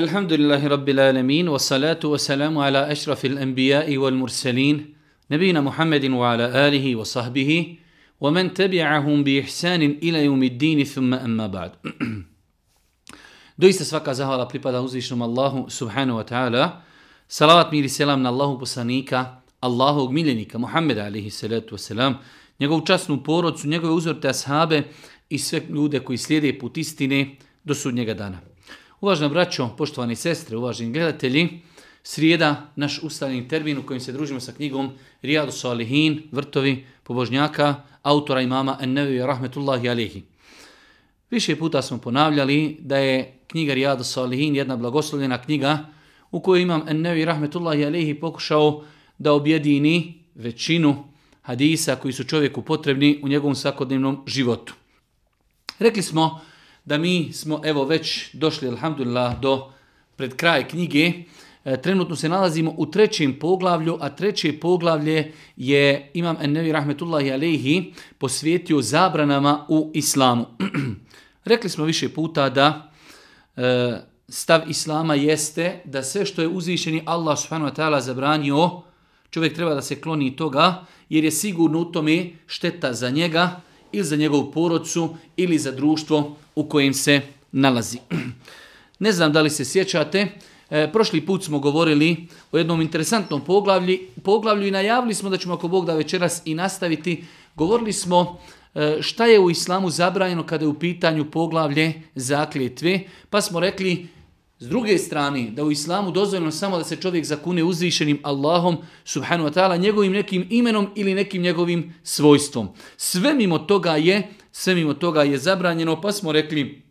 الحمد لله رب العالمين والصلاة والسلام على أشرف الأنبياء والمرسلين نبينا محمد وعلى آله وصحبه ومن تبعهم بإحسان إلى يوم الدين ثم أما بعد Doista svaka zahvala pripada uzvišnom Allahu subhanahu wa ta'ala. Salavat mir i selam na Allahu poslanika, Allahovog miljenika, Muhammeda alihi salatu wasalam, njegovu časnu porodcu, njegove uzorte ashabe i sve ljude koji slijede put istine do sudnjega dana. Uvažna braćo, poštovani sestre, uvaženi gledatelji, srijeda, naš ustaljeni termin u kojem se družimo sa knjigom Rijadu Salihin, vrtovi pobožnjaka, autora imama Ennevi rahmetullahi alihi. Više puta smo ponavljali da je knjiga Rijadu Salihin jedna blagoslovljena knjiga u kojoj imam Ennevi rahmetullahi alihi pokušao da objedini većinu hadisa koji su čovjeku potrebni u njegovom svakodnevnom životu. Rekli smo da mi smo evo već došli, alhamdulillah, do pred kraj knjige. E, trenutno se nalazimo u trećem poglavlju, a treće poglavlje je Imam Ennevi Rahmetullahi Alehi posvijetio zabranama u islamu. Rekli smo više puta da e, stav islama jeste da sve što je uzvišeni Allah subhanahu wa ta'ala zabranio, čovjek treba da se kloni toga, jer je sigurno u tome šteta za njega, ili za njegovu porodcu, ili za društvo u kojem se nalazi. Ne znam da li se sjećate, e, prošli put smo govorili o jednom interesantnom poglavlju, poglavlju i najavili smo da ćemo ako Bog da večeras i nastaviti. Govorili smo e, šta je u islamu zabranjeno kada je u pitanju poglavlje zakljetve, pa smo rekli s druge strane, da u islamu dozvoljeno samo da se čovjek zakune uzvišenim Allahom, subhanu wa ta'ala, njegovim nekim imenom ili nekim njegovim svojstvom. Sve mimo toga je, sve mimo toga je zabranjeno, pa smo rekli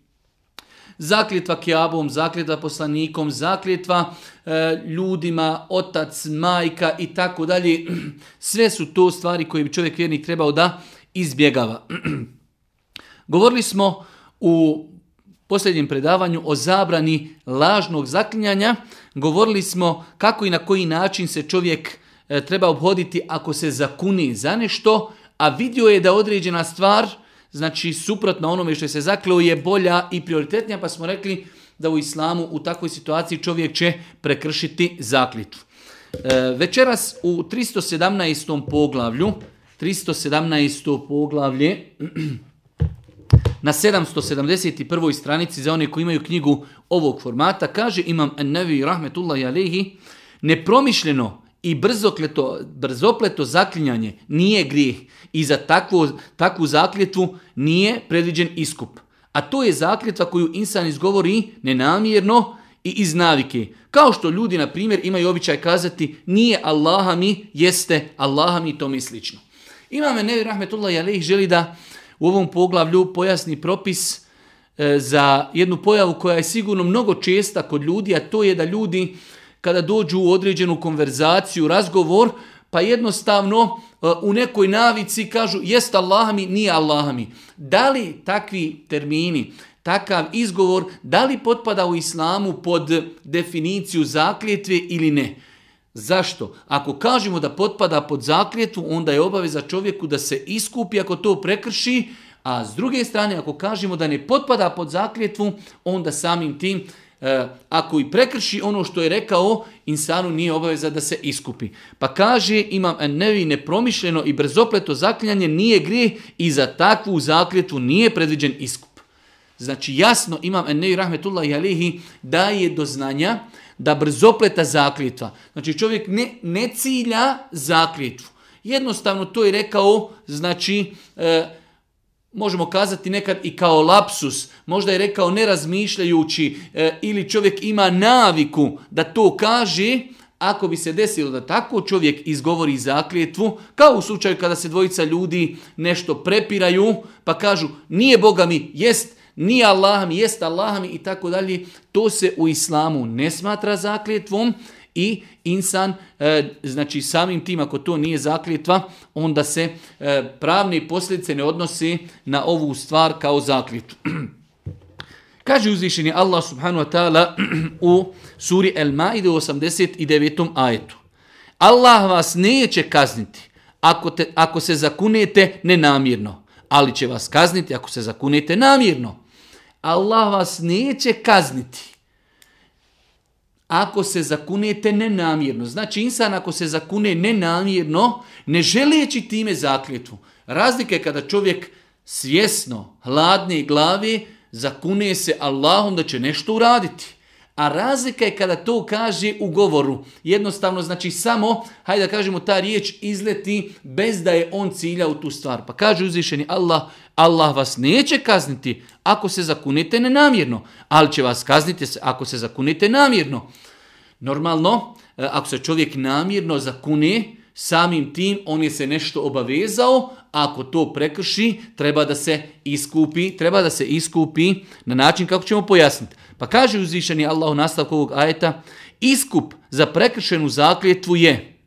zakljetva kjabom, zakljetva poslanikom, zakljetva e, ljudima, otac, majka i tako dalje. Sve su to stvari koje bi čovjek vjernik trebao da izbjegava. Govorili smo u posljednjem predavanju o zabrani lažnog zaklinjanja. Govorili smo kako i na koji način se čovjek e, treba obhoditi ako se zakuni za nešto, a vidio je da određena stvar, znači suprotno onome što se zakleo, je bolja i prioritetnija, pa smo rekli da u islamu u takvoj situaciji čovjek će prekršiti zaklitvu. E, večeras u 317. poglavlju, 317. poglavlje, na 771. stranici za one koji imaju knjigu ovog formata, kaže Imam An-Navi rahmetullahi alehi, nepromišljeno i brzokleto, brzopleto zaklinjanje nije grijeh i za takvu, takvu zakljetvu nije predviđen iskup. A to je zakljetva koju insan izgovori nenamjerno i iz navike. Kao što ljudi, na primjer, imaju običaj kazati nije Allaha mi, jeste Allaha mi, to mi slično. Imam Nevi Rahmetullah Jaleh želi da u ovom poglavlju pojasni propis e, za jednu pojavu koja je sigurno mnogo česta kod ljudi, a to je da ljudi kada dođu u određenu konverzaciju, razgovor, pa jednostavno e, u nekoj navici kažu jest Allah mi, nije Allah mi. Da li takvi termini, takav izgovor, da li potpada u islamu pod definiciju zakljetve ili ne? Zašto? Ako kažemo da potpada pod zakljetu, onda je obaveza čovjeku da se iskupi ako to prekrši, a s druge strane, ako kažemo da ne potpada pod zakljetvu, onda samim tim, e, ako i prekrši ono što je rekao, insanu nije obaveza da se iskupi. Pa kaže, imam nevi nepromišljeno i brzopleto zakljanje nije grije i za takvu zakljetvu nije predviđen iskup. Znači jasno imam nevi rahmetullahi alihi da je do znanja da brzopleta zakljetva. Znači čovjek ne, ne cilja zakljetvu. Jednostavno to je rekao, znači, e, možemo kazati nekad i kao lapsus, možda je rekao nerazmišljajući e, ili čovjek ima naviku da to kaže, ako bi se desilo da tako čovjek izgovori zakljetvu, kao u slučaju kada se dvojica ljudi nešto prepiraju, pa kažu nije Boga mi, jest, nije Allah mi, jest Allah mi i tako dalje, to se u islamu ne smatra zakljetvom i insan, e, znači samim tim ako to nije zakljetva, onda se e, pravne posljedice ne odnose na ovu stvar kao zakljetvu. Kaže uzvišeni Allah subhanahu wa ta'ala u suri El Maide u 89. ajetu. Allah vas neće kazniti ako, te, ako se zakunete nenamjerno, ali će vas kazniti ako se zakunete namjerno. Allah vas neće kazniti. ako se zakunete nenamjerno. Znači insan ako se zakune nenamjerno, ne želeći time zakljetvu. Razlika je kada čovjek svjesno, hladne glave, zakune se Allahom da će nešto uraditi. A razlika je kada to kaže u govoru. Jednostavno, znači samo, hajde da kažemo, ta riječ izleti bez da je on cilja u tu stvar. Pa kaže uzvišeni Allah, Allah vas neće kazniti ako se zakunete nenamjerno, ali će vas kazniti ako se zakunete namjerno. Normalno, e, ako se čovjek namjerno zakune, samim tim on je se nešto obavezao, ako to prekrši, treba da se iskupi, treba da se iskupi na način kako ćemo pojasniti. Pa kaže uzvišeni Allah u nastavku ovog ajeta, iskup za prekršenu zakljetvu je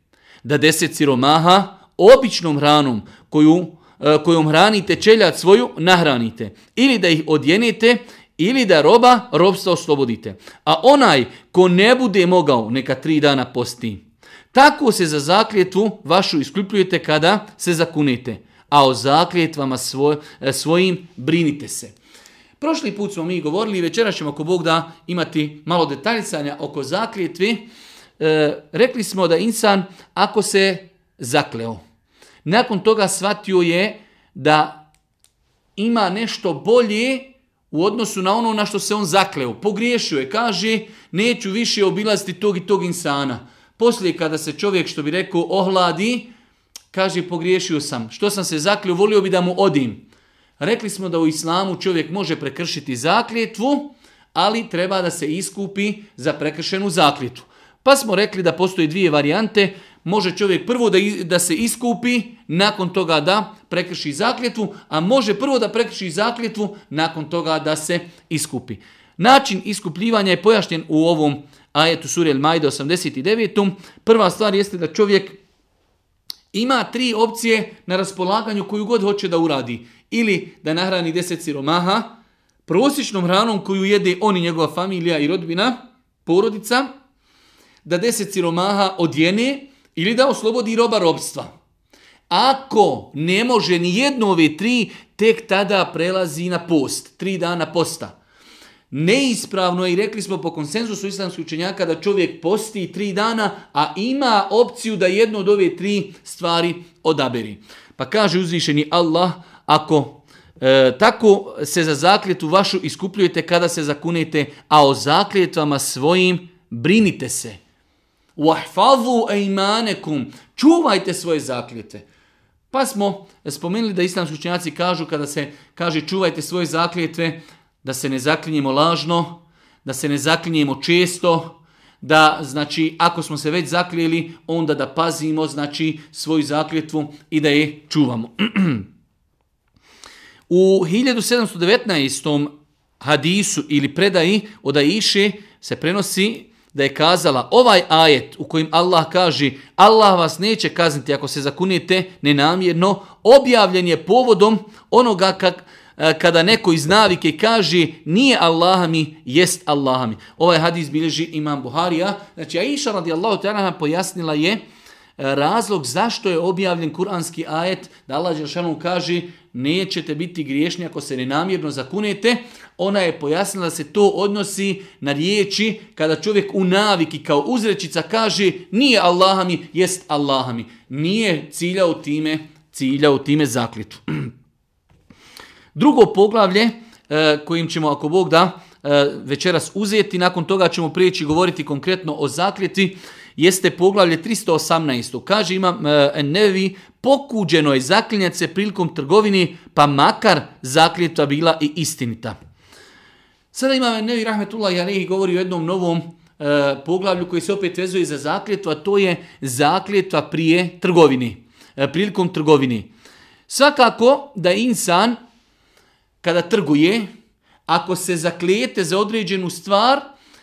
da deset siromaha običnom hranom koju, e, kojom hranite čeljat svoju, nahranite. Ili da ih odjenete, ili da roba robstva oslobodite. A onaj ko ne bude mogao, neka tri dana posti. Tako se za zakljetvu vašu isključujete kada se zakunete, a o zakljetvama svoj, e, svojim brinite se. Prošli put smo mi govorili i večeras ćemo ako Bog da imati malo detaljicanja oko zakljetvi. E, rekli smo da insan ako se zakleo, nakon toga shvatio je da ima nešto bolje u odnosu na ono na što se on zakleo. Pogriješio je, kaže neću više obilaziti tog i tog insana. Poslije kada se čovjek, što bi rekao, ohladi, kaže pogriješio sam. Što sam se zakleo, volio bi da mu odim. Rekli smo da u islamu čovjek može prekršiti zakljetvu, ali treba da se iskupi za prekršenu zakljetvu. Pa smo rekli da postoji dvije varijante. Može čovjek prvo da, da se iskupi, nakon toga da prekrši zakljetvu, a može prvo da prekrši zakljetvu, nakon toga da se iskupi. Način iskupljivanja je pojašnjen u ovom ajetu Suri El Majde 89. Prva stvar jeste da čovjek ima tri opcije na raspolaganju koju god hoće da uradi. Ili da nahrani deset siromaha, prosječnom hranom koju jede on i njegova familija i rodbina, porodica, da deset siromaha odjene ili da oslobodi roba robstva. Ako ne može ni jedno ove tri, tek tada prelazi na post, tri dana posta. Neispravno i rekli smo po konsenzusu islamskih učenjaka da čovjek posti tri dana, a ima opciju da jedno od ove tri stvari odaberi. Pa kaže uzvišeni Allah, ako e, tako se za zakljetu vašu iskupljujete kada se zakunete, a o zakljetvama svojim brinite se. Wahfazu eimanekum. Čuvajte svoje zakljete. Pa smo spomenuli da islamski učenjaci kažu kada se kaže čuvajte svoje zakljetve, da se ne zaklinjemo lažno, da se ne zaklinjemo često, da znači ako smo se već zaklijeli, onda da pazimo znači svoju zakljetvu i da je čuvamo. U 1719. hadisu ili predaji od Aiše se prenosi da je kazala ovaj ajet u kojim Allah kaže Allah vas neće kazniti ako se zakunijete nenamjerno, objavljen je povodom onoga kak, kada neko iz navike kaže nije Allah mi, jest Allah mi. Ovaj hadis bilježi imam Buharija. Znači, Aisha radijallahu ta'ala pojasnila je e, razlog zašto je objavljen kuranski ajet da Allah Žešanu kaže nećete biti griješni ako se nenamjerno zakunete. Ona je pojasnila da se to odnosi na riječi kada čovjek u naviki kao uzrečica kaže nije Allah mi, jest Allah mi. Nije ciljao time, ciljao time zaklitu. Drugo poglavlje e, kojim ćemo, ako Bog da, e, večeras uzeti, nakon toga ćemo prijeći govoriti konkretno o zakljeti, jeste poglavlje 318. Kaže imam e, Nevi, pokuđeno je zaklinjati se prilikom trgovini, pa makar zakljeta bila i istinita. Sada imam Nevi Rahmetullah Jalehi govori o jednom novom poglavlju koji se opet vezuje za zakljetu, a to je zakljetva prije trgovini, prilikom trgovini. Svakako da insan kada trguje, ako se zaklijete za određenu stvar,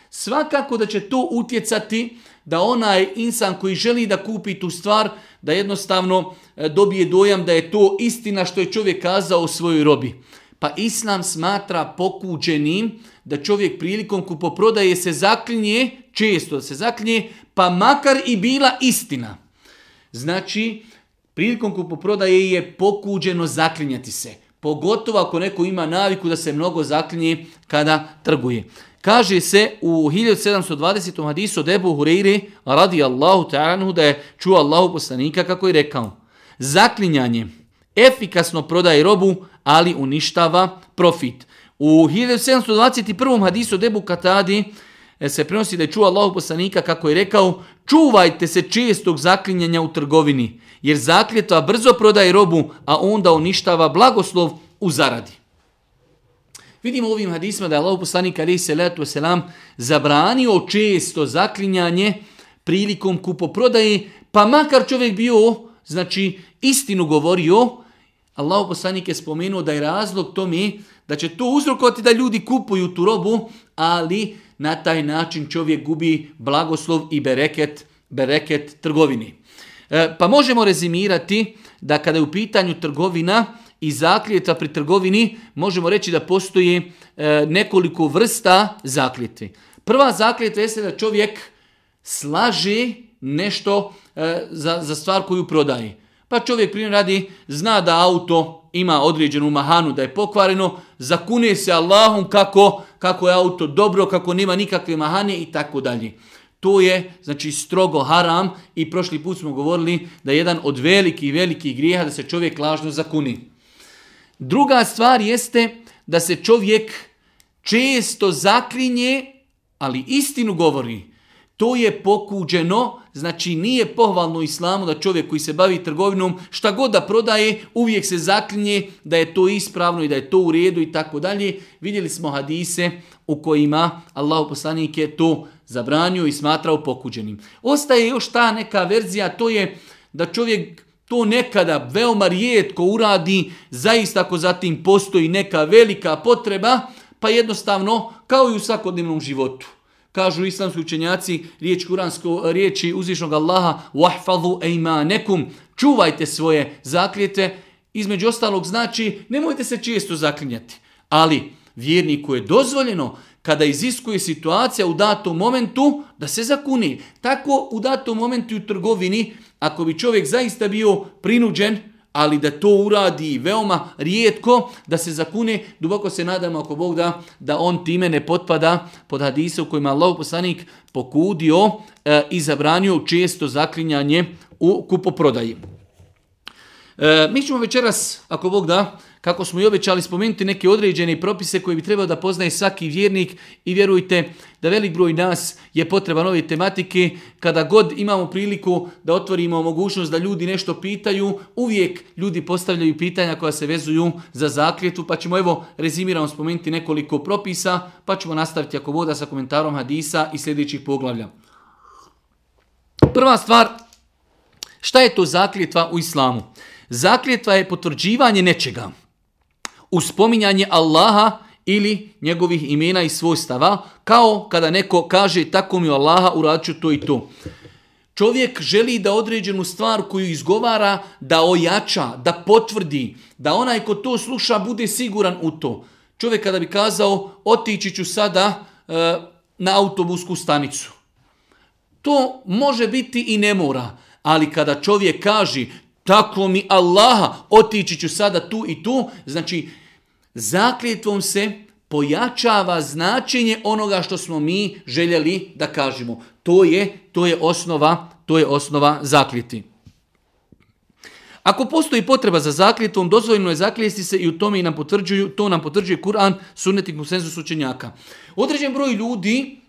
svakako da će to utjecati da onaj insan koji želi da kupi tu stvar, da jednostavno e, dobije dojam da je to istina što je čovjek kazao u svojoj robi. Pa Islam smatra pokuđenim da čovjek prilikom kupoprodaje se zaklinje, često da se zaklinje, pa makar i bila istina. Znači, prilikom kupoprodaje je pokuđeno zaklinjati se. Pogotovo ako neko ima naviku da se mnogo zaklinje kada trguje. Kaže se u 1720. hadisu od Ebu Hureyri radi Allahu ta'anu da je čuo Allahu poslanika kako je rekao zaklinjanje efikasno prodaje robu, ali uništava profit. U 1721. hadisu od Ebu Katadi e, se prenosi da je čuo Allahu poslanika kako je rekao čuvajte se čestog zaklinjanja u trgovini, jer zakljetva brzo prodaje robu, a onda uništava blagoslov u zaradi. Vidimo ovim hadisima da je Allah poslanik ali se letu selam zabranio često zaklinjanje prilikom kupoprodaje, pa makar čovjek bio, znači istinu govorio, Allah poslanik je spomenuo da je razlog tome da će to uzrokovati da ljudi kupuju tu robu, ali na taj način čovjek gubi blagoslov i bereket, bereket trgovini. E, pa možemo rezimirati da kada je u pitanju trgovina, i zakljeta pri trgovini možemo reći da postoji e, nekoliko vrsta zakljetve. Prva zakljetva jeste da čovjek slaži nešto e, za, za stvar koju prodaje. Pa čovjek primjer radi, zna da auto ima određenu mahanu, da je pokvareno, zakune se Allahom kako, kako je auto dobro, kako nema nikakve mahane i tako dalje. To je znači strogo haram i prošli put smo govorili da je jedan od velikih, velikih grijeha da se čovjek lažno zakuni. Druga stvar jeste da se čovjek često zaklinje, ali istinu govori. To je pokuđeno, znači nije pohvalno islamu da čovjek koji se bavi trgovinom, šta god da prodaje, uvijek se zaklinje da je to ispravno i da je to u redu i tako dalje. Vidjeli smo hadise u kojima Allah poslanik je to zabranio i smatrao pokuđenim. Ostaje još ta neka verzija, to je da čovjek to nekada veoma rijetko uradi, zaista ako zatim postoji neka velika potreba, pa jednostavno kao i u svakodnevnom životu. Kažu islamski učenjaci riječ kuransko, riječi uzvišnog Allaha وَحْفَظُوا nekum Čuvajte svoje zakljete. Između ostalog znači nemojte se često zaklinjati. Ali vjerniku je dozvoljeno kada iziskuje situacija u datom momentu da se zakuni. Tako u datom momentu u trgovini ako bi čovjek zaista bio prinuđen, ali da to uradi veoma rijetko, da se zakune, duboko se nadamo ako Bog da, da on time ne potpada pod hadise u kojima Allah poslanik pokudio e, i zabranio često zaklinjanje u kupoprodaji. E, mi ćemo večeras, ako Bog da, kako smo i obećali spomenuti neke određene propise koje bi trebao da poznaje svaki vjernik i vjerujte da velik broj nas je potreban ove tematike. Kada god imamo priliku da otvorimo mogućnost da ljudi nešto pitaju, uvijek ljudi postavljaju pitanja koja se vezuju za zakljetu, pa ćemo evo rezimiramo spomenuti nekoliko propisa, pa ćemo nastaviti ako voda sa komentarom hadisa i sljedećih poglavlja. Prva stvar, šta je to zakljetva u islamu? Zakljetva je potvrđivanje nečega uz spominjanje Allaha ili njegovih imena i svojstava, kao kada neko kaže tako mi Allaha uradit to i to. Čovjek želi da određenu stvar koju izgovara da ojača, da potvrdi, da onaj ko to sluša bude siguran u to. Čovjek kada bi kazao otići ću sada e, na autobusku stanicu. To može biti i ne mora, ali kada čovjek kaže tako mi Allaha otići ću sada tu i tu, znači Zakljetvom se pojačava značenje onoga što smo mi željeli da kažemo. To je, to je osnova, to je osnova zakljeti. Ako postoji potreba za zakljetvom, dozvoljeno je zakljesti se i u tome i nam potvrđuju, to nam potvrđuje Kur'an, sunnet i konsenzus učenjaka. Određen broj ljudi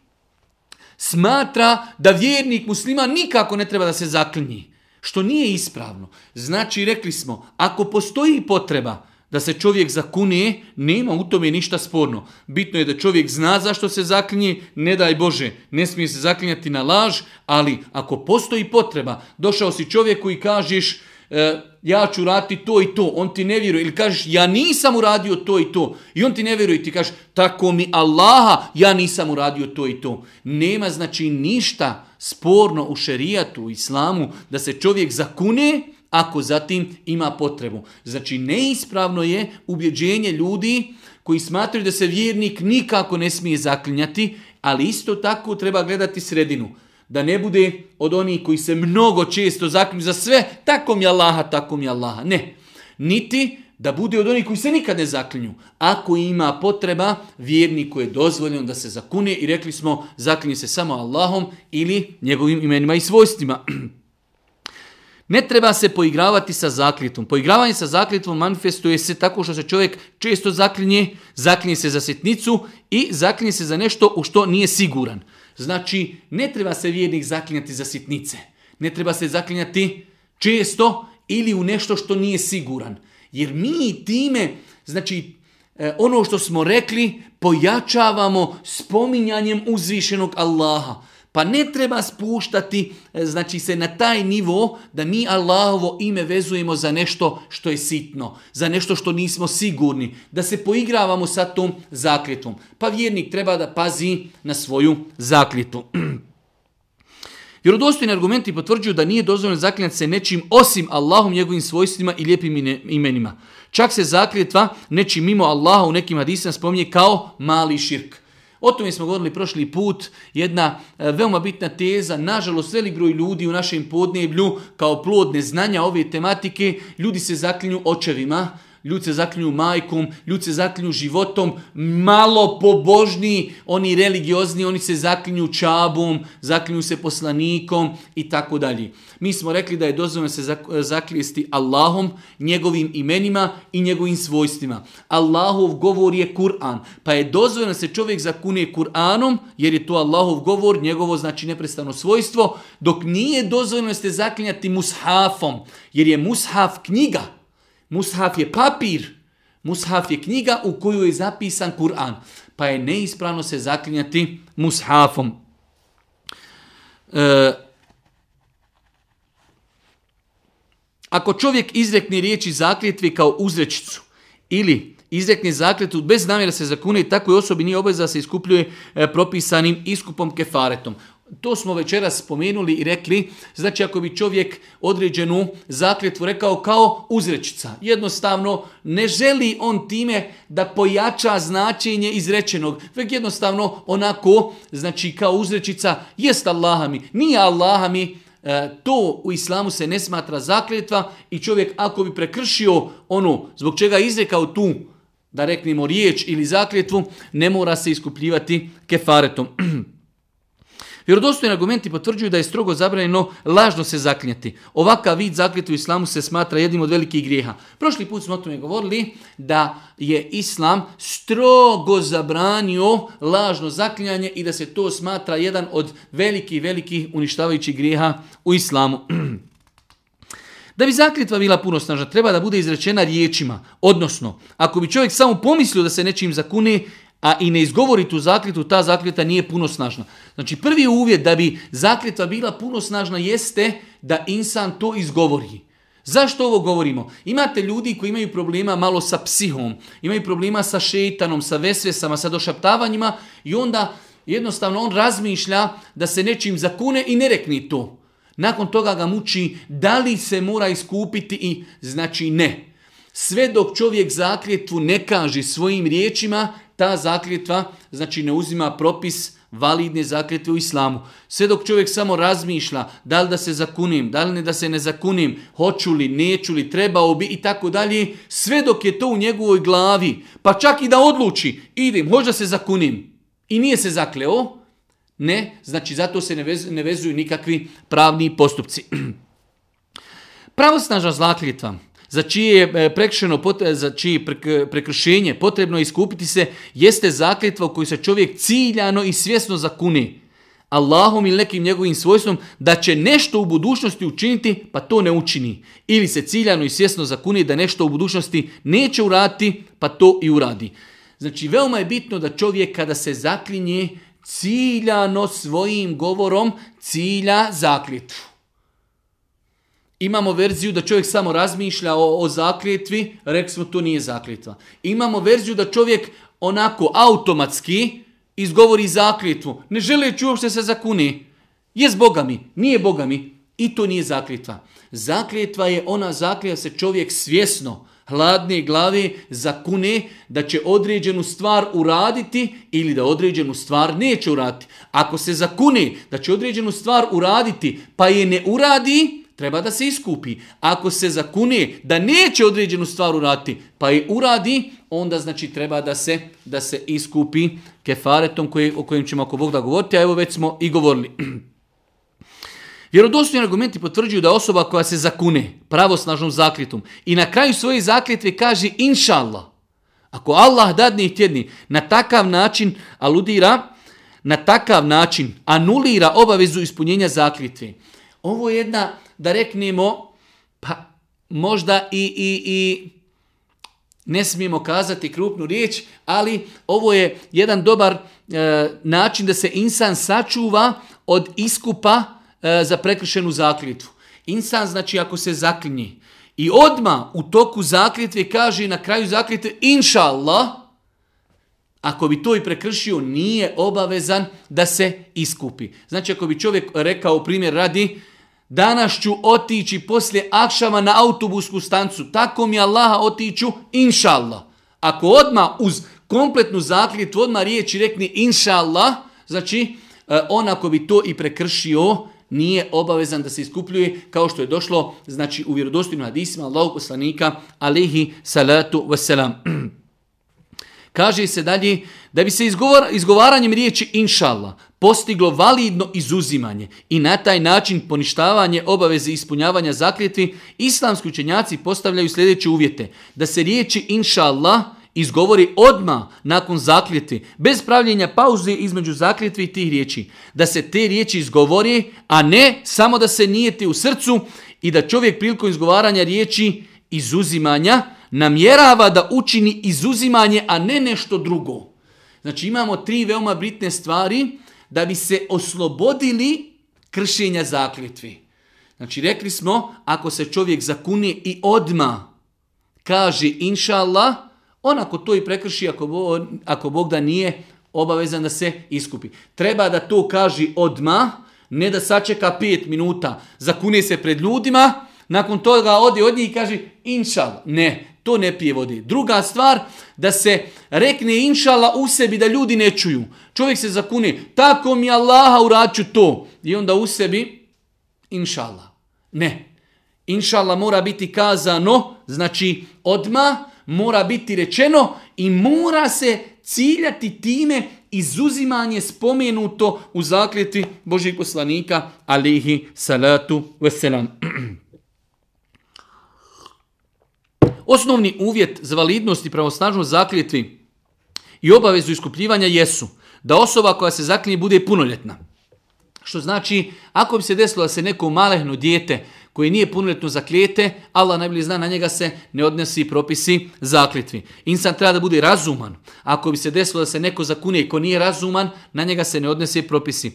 smatra da vjernik muslima nikako ne treba da se zaklinji, što nije ispravno. Znači, rekli smo, ako postoji potreba, da se čovjek zakune, nema u tome ništa sporno. Bitno je da čovjek zna zašto se zaklinje, ne daj Bože, ne smije se zaklinjati na laž, ali ako postoji potreba, došao si čovjeku i kažeš e, ja ću raditi to i to, on ti ne vjeruje, ili kažeš ja nisam uradio to i to, i on ti ne vjeruje i ti kažeš tako mi Allaha, ja nisam uradio to i to. Nema znači ništa sporno u šerijatu, u islamu, da se čovjek zakune, ako zatim ima potrebu. Znači neispravno je ubjeđenje ljudi koji smatraju da se vjernik nikako ne smije zaklinjati, ali isto tako treba gledati sredinu. Da ne bude od onih koji se mnogo često zaklinju za sve, tako mi Allaha, tako mi Allaha. Ne. niti da bude od onih koji se nikad ne zaklinju. Ako ima potreba, vjerniku je dozvoljeno da se zakune i rekli smo zaklinje se samo Allahom ili njegovim imenima i svojstvima. Ne treba se poigravati sa zakljetvom. Poigravanje sa zakljetvom manifestuje se tako što se čovjek često zaklinje, zaklinje se za sitnicu i zaklinje se za nešto u što nije siguran. Znači, ne treba se vjernik zaklinjati za sitnice. Ne treba se zaklinjati često ili u nešto što nije siguran. Jer mi time, znači, e, ono što smo rekli, pojačavamo spominjanjem uzvišenog Allaha. Pa ne treba spuštati e, znači se na taj nivo da mi Allahovo ime vezujemo za nešto što je sitno, za nešto što nismo sigurni, da se poigravamo sa tom zakljetom. Pa vjernik treba da pazi na svoju zakljetu. Vjerodostojni argumenti potvrđuju da nije dozvoljeno zaklinjati se nečim osim Allahom, njegovim svojstvima i lijepim imenima. Čak se zakljetva nečim mimo Allaha u nekim hadisima spominje kao mali širk. O tome smo govorili prošli put, jedna e, veoma bitna teza, nažalost velik broj ljudi u našem podneblju kao plod neznanja ove tematike, ljudi se zaklinju očevima, ljudi se zaklinju majkom, ljudi se zaklinju životom, malo pobožniji, oni religiozni, oni se zaklinju čabom, zaklinju se poslanikom i tako dalje. Mi smo rekli da je dozvoljeno se zaklijesti Allahom, njegovim imenima i njegovim svojstvima. Allahov govor je Kur'an, pa je dozvoljeno se čovjek zakune Kur'anom, jer je to Allahov govor, njegovo znači neprestano svojstvo, dok nije dozvoljeno se zaklinjati mushafom, jer je mushaf knjiga, Mushaf je papir. Mushaf je knjiga u koju je zapisan Kur'an. Pa je neispravno se zaklinjati mushafom. E, ako čovjek izrekne riječi zakljetve kao uzrečicu ili izrekne zakljetu bez namjera se zakune i takvoj osobi nije obaveza da se iskupljuje e, propisanim iskupom kefaretom. To smo večeras spomenuli i rekli, znači ako bi čovjek određenu zakljetvu rekao kao uzrečica, jednostavno ne želi on time da pojača značenje izrečenog, već jednostavno onako, znači kao uzrečica, jest Allahami, nije Allahami, e, to u islamu se ne smatra zakljetva i čovjek ako bi prekršio ono zbog čega je izrekao tu, da reknemo riječ ili zakljetvu, ne mora se iskupljivati kefaretom. Vjerodostojni argumenti potvrđuju da je strogo zabranjeno lažno se zaklinjati. Ovakav vid zakljeti u islamu se smatra jednim od velikih grijeha. Prošli put smo o tome govorili da je islam strogo zabranio lažno zaklinjanje i da se to smatra jedan od velikih, velikih uništavajućih grijeha u islamu. Da bi zakljetva bila puno snažna, treba da bude izrečena riječima. Odnosno, ako bi čovjek samo pomislio da se nečim zakune, a i ne izgovori tu zakljetu, ta zakljeta nije puno snažna. Znači prvi uvjet da bi zakljeta bila puno snažna jeste da insan to izgovori. Zašto ovo govorimo? Imate ljudi koji imaju problema malo sa psihom, imaju problema sa šeitanom, sa vesvesama, sa došaptavanjima i onda jednostavno on razmišlja da se nečim zakune i ne rekni to. Nakon toga ga muči da li se mora iskupiti i znači ne. Sve dok čovjek zakljetvu ne kaže svojim riječima, ta zakljetva znači ne uzima propis validne zakljetve u islamu. Sve dok čovjek samo razmišlja da li da se zakunim, da li ne da se ne zakunim, hoću li, neću li, trebao bi i tako dalje, sve dok je to u njegovoj glavi, pa čak i da odluči, idem, hoću da se zakunim i nije se zakleo, ne, znači zato se ne, ne vezuju nikakvi pravni postupci. Pravosnažna zakljetva za čije je e, za čije prekršenje potrebno iskupiti se, jeste zakljetva u kojoj se čovjek ciljano i svjesno zakuni Allahom ili nekim njegovim svojstvom da će nešto u budućnosti učiniti pa to ne učini. Ili se ciljano i svjesno zakuni da nešto u budućnosti neće uraditi pa to i uradi. Znači veoma je bitno da čovjek kada se zaklinje ciljano svojim govorom cilja zakljetvu. Imamo verziju da čovjek samo razmišlja o, o zakljetvi, rekli smo to nije zakljetva. Imamo verziju da čovjek onako automatski izgovori zakljetvu, ne želeći uopšte se zakuni. Je Boga mi, nije Boga mi i to nije zakljetva. Zakljetva je ona zakljetva se čovjek svjesno, hladne glave zakune da će određenu stvar uraditi ili da određenu stvar neće uraditi. Ako se zakune da će određenu stvar uraditi pa je ne uradi, treba da se iskupi. Ako se zakune da neće određenu stvar uraditi, pa je uradi, onda znači treba da se, da se iskupi kefaretom koji, o kojem ćemo ako Bog da govoriti, a evo već smo i govorili. Vjerodostojni argumenti potvrđuju da osoba koja se zakune pravosnažnom zakljetom i na kraju svoje zakljetve kaže inša Allah, ako Allah dadne i tjedni, na takav način aludira, na takav način anulira obavezu ispunjenja zakljetve. Ovo je jedna, da reknemo, pa možda i, i, i ne smijemo kazati krupnu riječ, ali ovo je jedan dobar e, način da se insan sačuva od iskupa e, za prekršenu zakljetvu. Insan znači ako se zaklinje i odma u toku zakljetve kaže na kraju zakljetve inša Allah, ako bi to i prekršio, nije obavezan da se iskupi. Znači, ako bi čovjek rekao, primjer radi, danas ću otići poslije akšama na autobusku stancu, tako mi Allaha otiću, inša Allah. Ako odmah uz kompletnu zakljetvu, odmah riječi rekni inša Allah, znači, e, on ako bi to i prekršio, nije obavezan da se iskupljuje kao što je došlo znači u vjerodostojnim hadisima Allahog poslanika alihi salatu wasalam. Kaže se dalje da bi se izgovor, izgovaranjem riječi inšallah postiglo validno izuzimanje i na taj način poništavanje obaveze ispunjavanja zakljetvi, islamski učenjaci postavljaju sljedeće uvjete. Da se riječi inšallah izgovori odma nakon zakljeti, bez pravljenja pauze između zakljetvi i tih riječi. Da se te riječi izgovori, a ne samo da se nijeti u srcu i da čovjek prilikom izgovaranja riječi izuzimanja namjerava da učini izuzimanje, a ne nešto drugo. Znači imamo tri veoma bitne stvari da bi se oslobodili kršenja zakljetvi. Znači rekli smo, ako se čovjek zakune i odma kaže inša Allah, on ako to i prekrši, ako, Bog, ako Bog da nije obavezan da se iskupi. Treba da to kaže odma, ne da sačeka pet minuta, zakune se pred ljudima, nakon toga ode od njih i kaže inšal. Ne, to ne pije vodi. Druga stvar, da se rekne inšala u sebi da ljudi ne čuju. Čovjek se zakune, tako mi Allaha uraću to. I onda u sebi, inšala. Ne. Inšala mora biti kazano, znači odma mora biti rečeno i mora se ciljati time izuzimanje spomenuto u zakljeti Božih poslanika alihi salatu wasalam. Osnovni uvjet za validnost i pravosnažnost zakljetvi i obavezu iskupljivanja jesu da osoba koja se zaklinje bude punoljetna. Što znači, ako bi se desilo da se neko malehno dijete koje nije punoljetno zaklijete, Allah najbolje zna, na njega se ne odnosi propisi zakljetvi. Insan treba da bude razuman. Ako bi se desilo da se neko zakune ko nije razuman, na njega se ne odnosi propisi.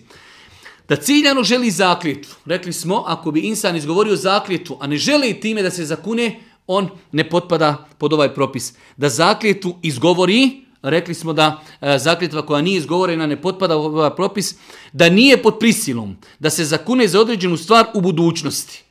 Da ciljano želi zakljetvu. Rekli smo, ako bi insan izgovorio zakljetvu, a ne želi time da se zakune, on ne potpada pod ovaj propis. Da zakljetu izgovori, rekli smo da e, zakljetva koja nije izgovorena ne potpada u ovaj propis, da nije pod prisilom, da se zakune za određenu stvar u budućnosti.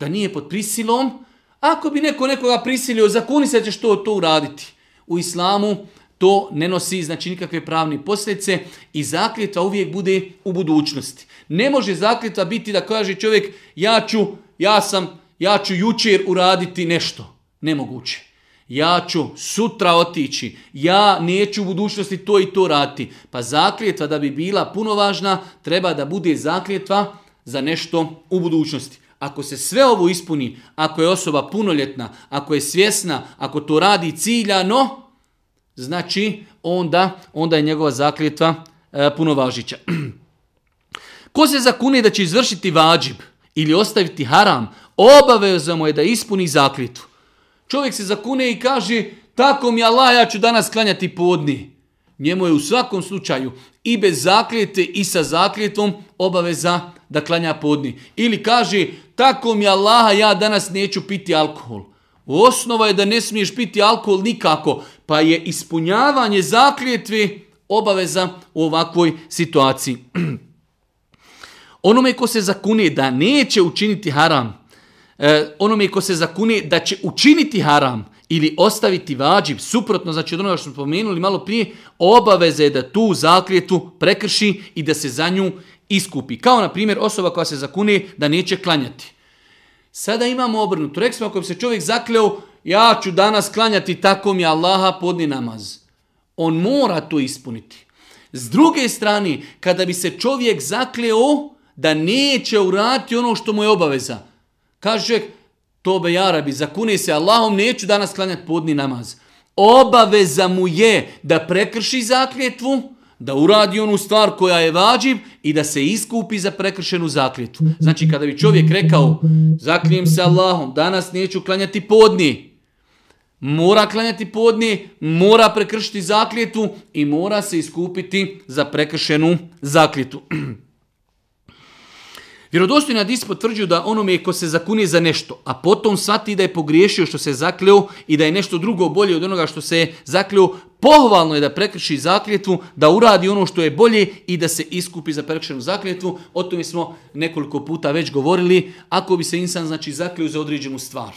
Da nije pod prisilom, ako bi neko nekoga prisilio, zakuni se ćeš to, to uraditi. U islamu to ne nosi znači nikakve pravne posljedice i zakljetva uvijek bude u budućnosti. Ne može zakljetva biti da kaže čovjek ja ću, ja sam ja ću jučer uraditi nešto. Nemoguće. Ja ću sutra otići. Ja neću u budućnosti to i to raditi. Pa zakljetva da bi bila puno važna, treba da bude zakljetva za nešto u budućnosti. Ako se sve ovo ispuni, ako je osoba punoljetna, ako je svjesna, ako to radi ciljano, znači onda, onda je njegova zakljetva e, puno važića. Ko se zakune da će izvršiti vađib ili ostaviti haram, Obaveza mu je da ispuni zakljetu. Čovjek se zakune i kaže, tako mi Allah, ja ću danas klanjati podni. Njemu je u svakom slučaju i bez zakljete i sa zakljetom obaveza da klanja podni. Ili kaže, tako mi Allah, ja danas neću piti alkohol. Osnova je da ne smiješ piti alkohol nikako, pa je ispunjavanje zakljetve obaveza u ovakvoj situaciji. Onome ko se zakune da neće učiniti haram, onome ko se zakune da će učiniti haram ili ostaviti vađib, suprotno, znači od onoga što smo spomenuli malo prije, obaveze je da tu zakljetu prekrši i da se za nju iskupi. Kao na primjer osoba koja se zakune da neće klanjati. Sada imamo obrnuto. Rekli smo ako bi se čovjek zakleo, ja ću danas klanjati tako mi Allaha podni namaz. On mora to ispuniti. S druge strane, kada bi se čovjek zakleo da neće uraditi ono što mu je obaveza. Kaže čovjek, to be jarabi, zakuni se Allahom, neću danas klanjati podni namaz. Obaveza mu je da prekrši zakljetvu, da uradi onu stvar koja je vađiv i da se iskupi za prekršenu zakljetvu. Znači kada bi čovjek rekao, zaklijem se Allahom, danas neću klanjati podni, mora klanjati podni, mora prekršiti zakljetvu i mora se iskupiti za prekršenu zakljetvu. Vjerodostojni hadis potvrđuju da onome ko se zakunije za nešto, a potom shvati da je pogriješio što se zakleo i da je nešto drugo bolje od onoga što se je zakleo, pohvalno je da prekrši zakljetvu, da uradi ono što je bolje i da se iskupi za prekršenu zakljetvu. O tome smo nekoliko puta već govorili. Ako bi se insan znači zakleo za određenu stvar.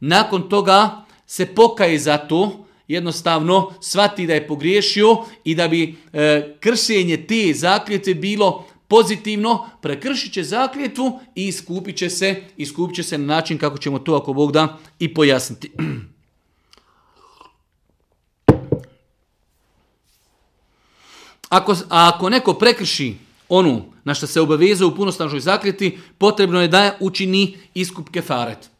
Nakon toga se pokaje za to, jednostavno shvati da je pogriješio i da bi e, kršenje te zakljetve bilo pozitivno, prekršit će zakljetvu i iskupit će se, iskupit će se na način kako ćemo to ako Bog da i pojasniti. Ako, a ako neko prekrši onu na što se obavezuje u punostažnoj zakljeti, potrebno je da učini iskup kefaret.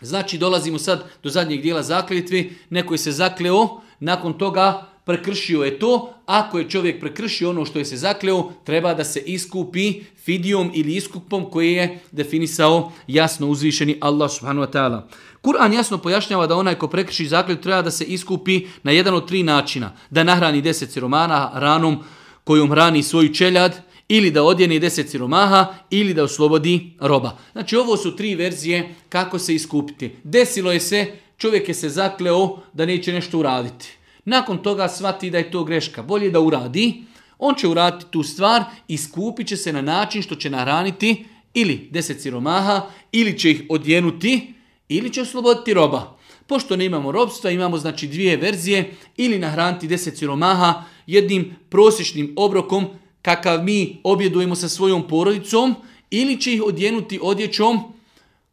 Znači dolazimo sad do zadnjeg dijela zakljetvi, neko je se zakleo, nakon toga prekršio je to, ako je čovjek prekršio ono što je se zakleo, treba da se iskupi fidijom ili iskupom koji je definisao jasno uzvišeni Allah subhanahu wa ta'ala. Kur'an jasno pojašnjava da onaj ko prekrši zakljetu treba da se iskupi na jedan od tri načina. Da nahrani deset siromana ranom kojom hrani svoju čeljad, ili da odjeni deset siromaha, ili da oslobodi roba. Znači ovo su tri verzije kako se iskupiti. Desilo je se, čovjek je se zakleo da neće nešto uraditi. Nakon toga shvati da je to greška. Bolje da uradi, on će uraditi tu stvar i skupit će se na način što će nahraniti ili deset siromaha, ili će ih odjenuti, ili će osloboditi roba. Pošto ne imamo robstva, imamo znači dvije verzije, ili nahraniti deset siromaha jednim prosječnim obrokom kakav mi objedujemo sa svojom porodicom, ili će ih odjenuti odjećom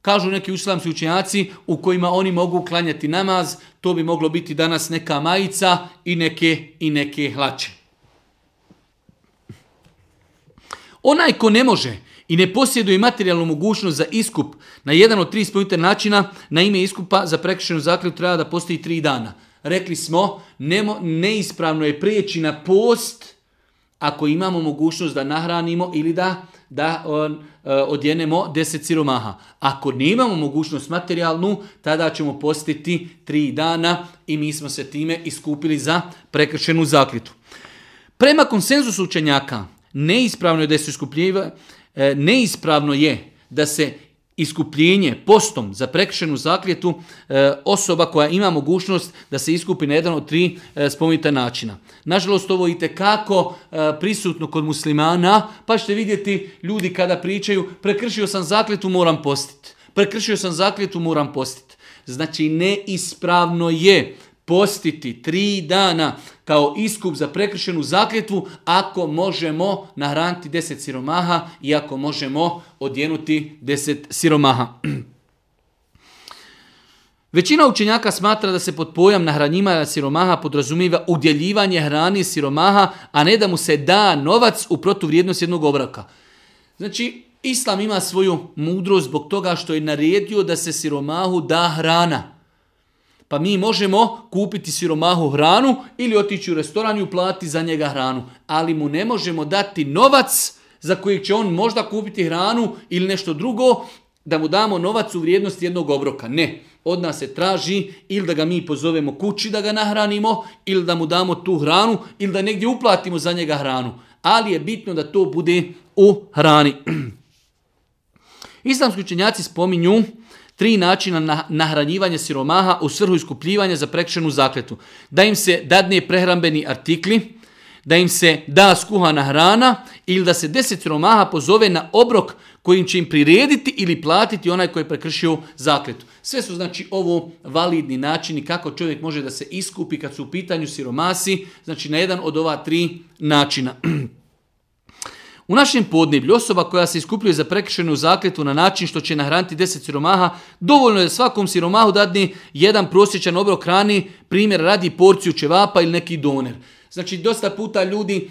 Kažu neki islamski učenjaci u kojima oni mogu klanjati namaz, to bi moglo biti danas neka majica i neke, i neke hlače. Onaj ko ne može i ne posjeduje materijalnu mogućnost za iskup na jedan od tri spomenute načina, na ime iskupa za prekršenu zakljetu treba da postoji tri dana. Rekli smo, nemo, neispravno je prijeći na post ako imamo mogućnost da nahranimo ili da, da on, odjenemo deset siromaha. Ako nemamo mogućnost materijalnu, tada ćemo postiti tri dana i mi smo se time iskupili za prekršenu zakljetu. Prema konsenzusu učenjaka, neispravno je da se iskupljiva, e, neispravno je da se iskupljenje postom za prekršenu zakljetu e, osoba koja ima mogućnost da se iskupi na jedan od tri e, spomenuta načina. Nažalost, ovo je kako e, prisutno kod muslimana, pa ćete vidjeti ljudi kada pričaju prekršio sam zakljetu, moram postiti. Prekršio sam zakljetu, moram postiti. Znači, neispravno je postiti tri dana kao iskup za prekršenu zakljetvu ako možemo nahraniti deset siromaha i ako možemo odjenuti deset siromaha. Većina učenjaka smatra da se pod pojam nahranjivanja siromaha podrazumiva udjeljivanje hrani siromaha, a ne da mu se da novac u protuvrijednost jednog obraka. Znači, Islam ima svoju mudrost zbog toga što je naredio da se siromahu da hrana. Pa mi možemo kupiti siromahu hranu ili otići u restoran i uplatiti za njega hranu. Ali mu ne možemo dati novac za kojeg će on možda kupiti hranu ili nešto drugo, da mu damo novac u vrijednosti jednog obroka. Ne, od nas se traži ili da ga mi pozovemo kući da ga nahranimo, ili da mu damo tu hranu, ili da negdje uplatimo za njega hranu. Ali je bitno da to bude u hrani. Islamski učenjaci spominju tri načina nahranjivanja siromaha u svrhu iskupljivanja za prekšenu zakletu. Da im se dadne prehrambeni artikli, da im se da skuhana hrana ili da se deset siromaha pozove na obrok kojim će im prirediti ili platiti onaj koji je prekršio zakletu. Sve su znači ovo validni načini kako čovjek može da se iskupi kad su u pitanju siromasi, znači na jedan od ova tri načina. U našem podneblju osoba koja se iskupljuje za prekršenu zakljetu na način što će nahraniti 10 siromaha, dovoljno je da svakom siromahu dadne jedan prosječan obrok hrani, primjer radi porciju čevapa ili neki doner. Znači, dosta puta ljudi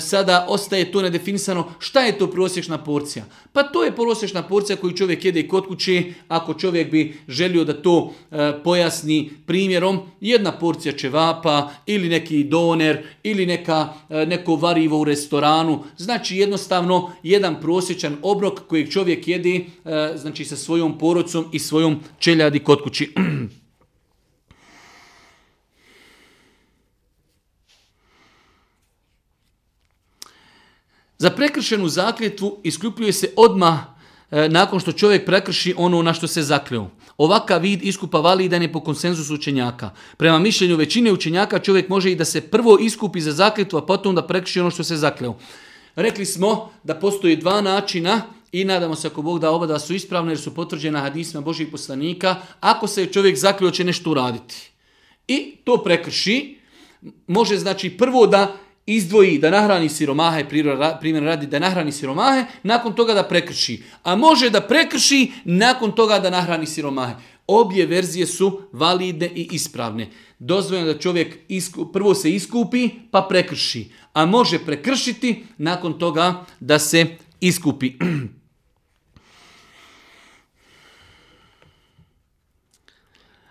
sada ostaje to nedefinisano. Šta je to prosječna porcija? Pa to je prosječna porcija koju čovjek jede kod kuće. Ako čovjek bi želio da to e, pojasni primjerom, jedna porcija čevapa ili neki doner ili neka, e, neko varivo u restoranu. Znači, jednostavno, jedan prosječan obrok kojeg čovjek jede znači, sa svojom porodcom i svojom čeljadi kod kući. Za prekršenu zakljetvu iskupljuje se odmah e, nakon što čovjek prekrši ono na što se zakljeo. Ovakav vid iskupa validan je po konsenzusu učenjaka. Prema mišljenju većine učenjaka čovjek može i da se prvo iskupi za zakljetu, a potom da prekrši ono što se zakljeo. Rekli smo da postoji dva načina i nadamo se ako Bog da oba da su ispravne jer su potvrđena hadisma Božih poslanika. Ako se čovjek zakljeo će nešto uraditi i to prekrši, može znači prvo da izdvoji da nahrani siromahe, primjer radi da nahrani siromahe, nakon toga da prekrši. A može da prekrši, nakon toga da nahrani siromahe. Obje verzije su validne i ispravne. Dozvoljeno da čovjek prvo se iskupi pa prekrši. A može prekršiti nakon toga da se iskupi.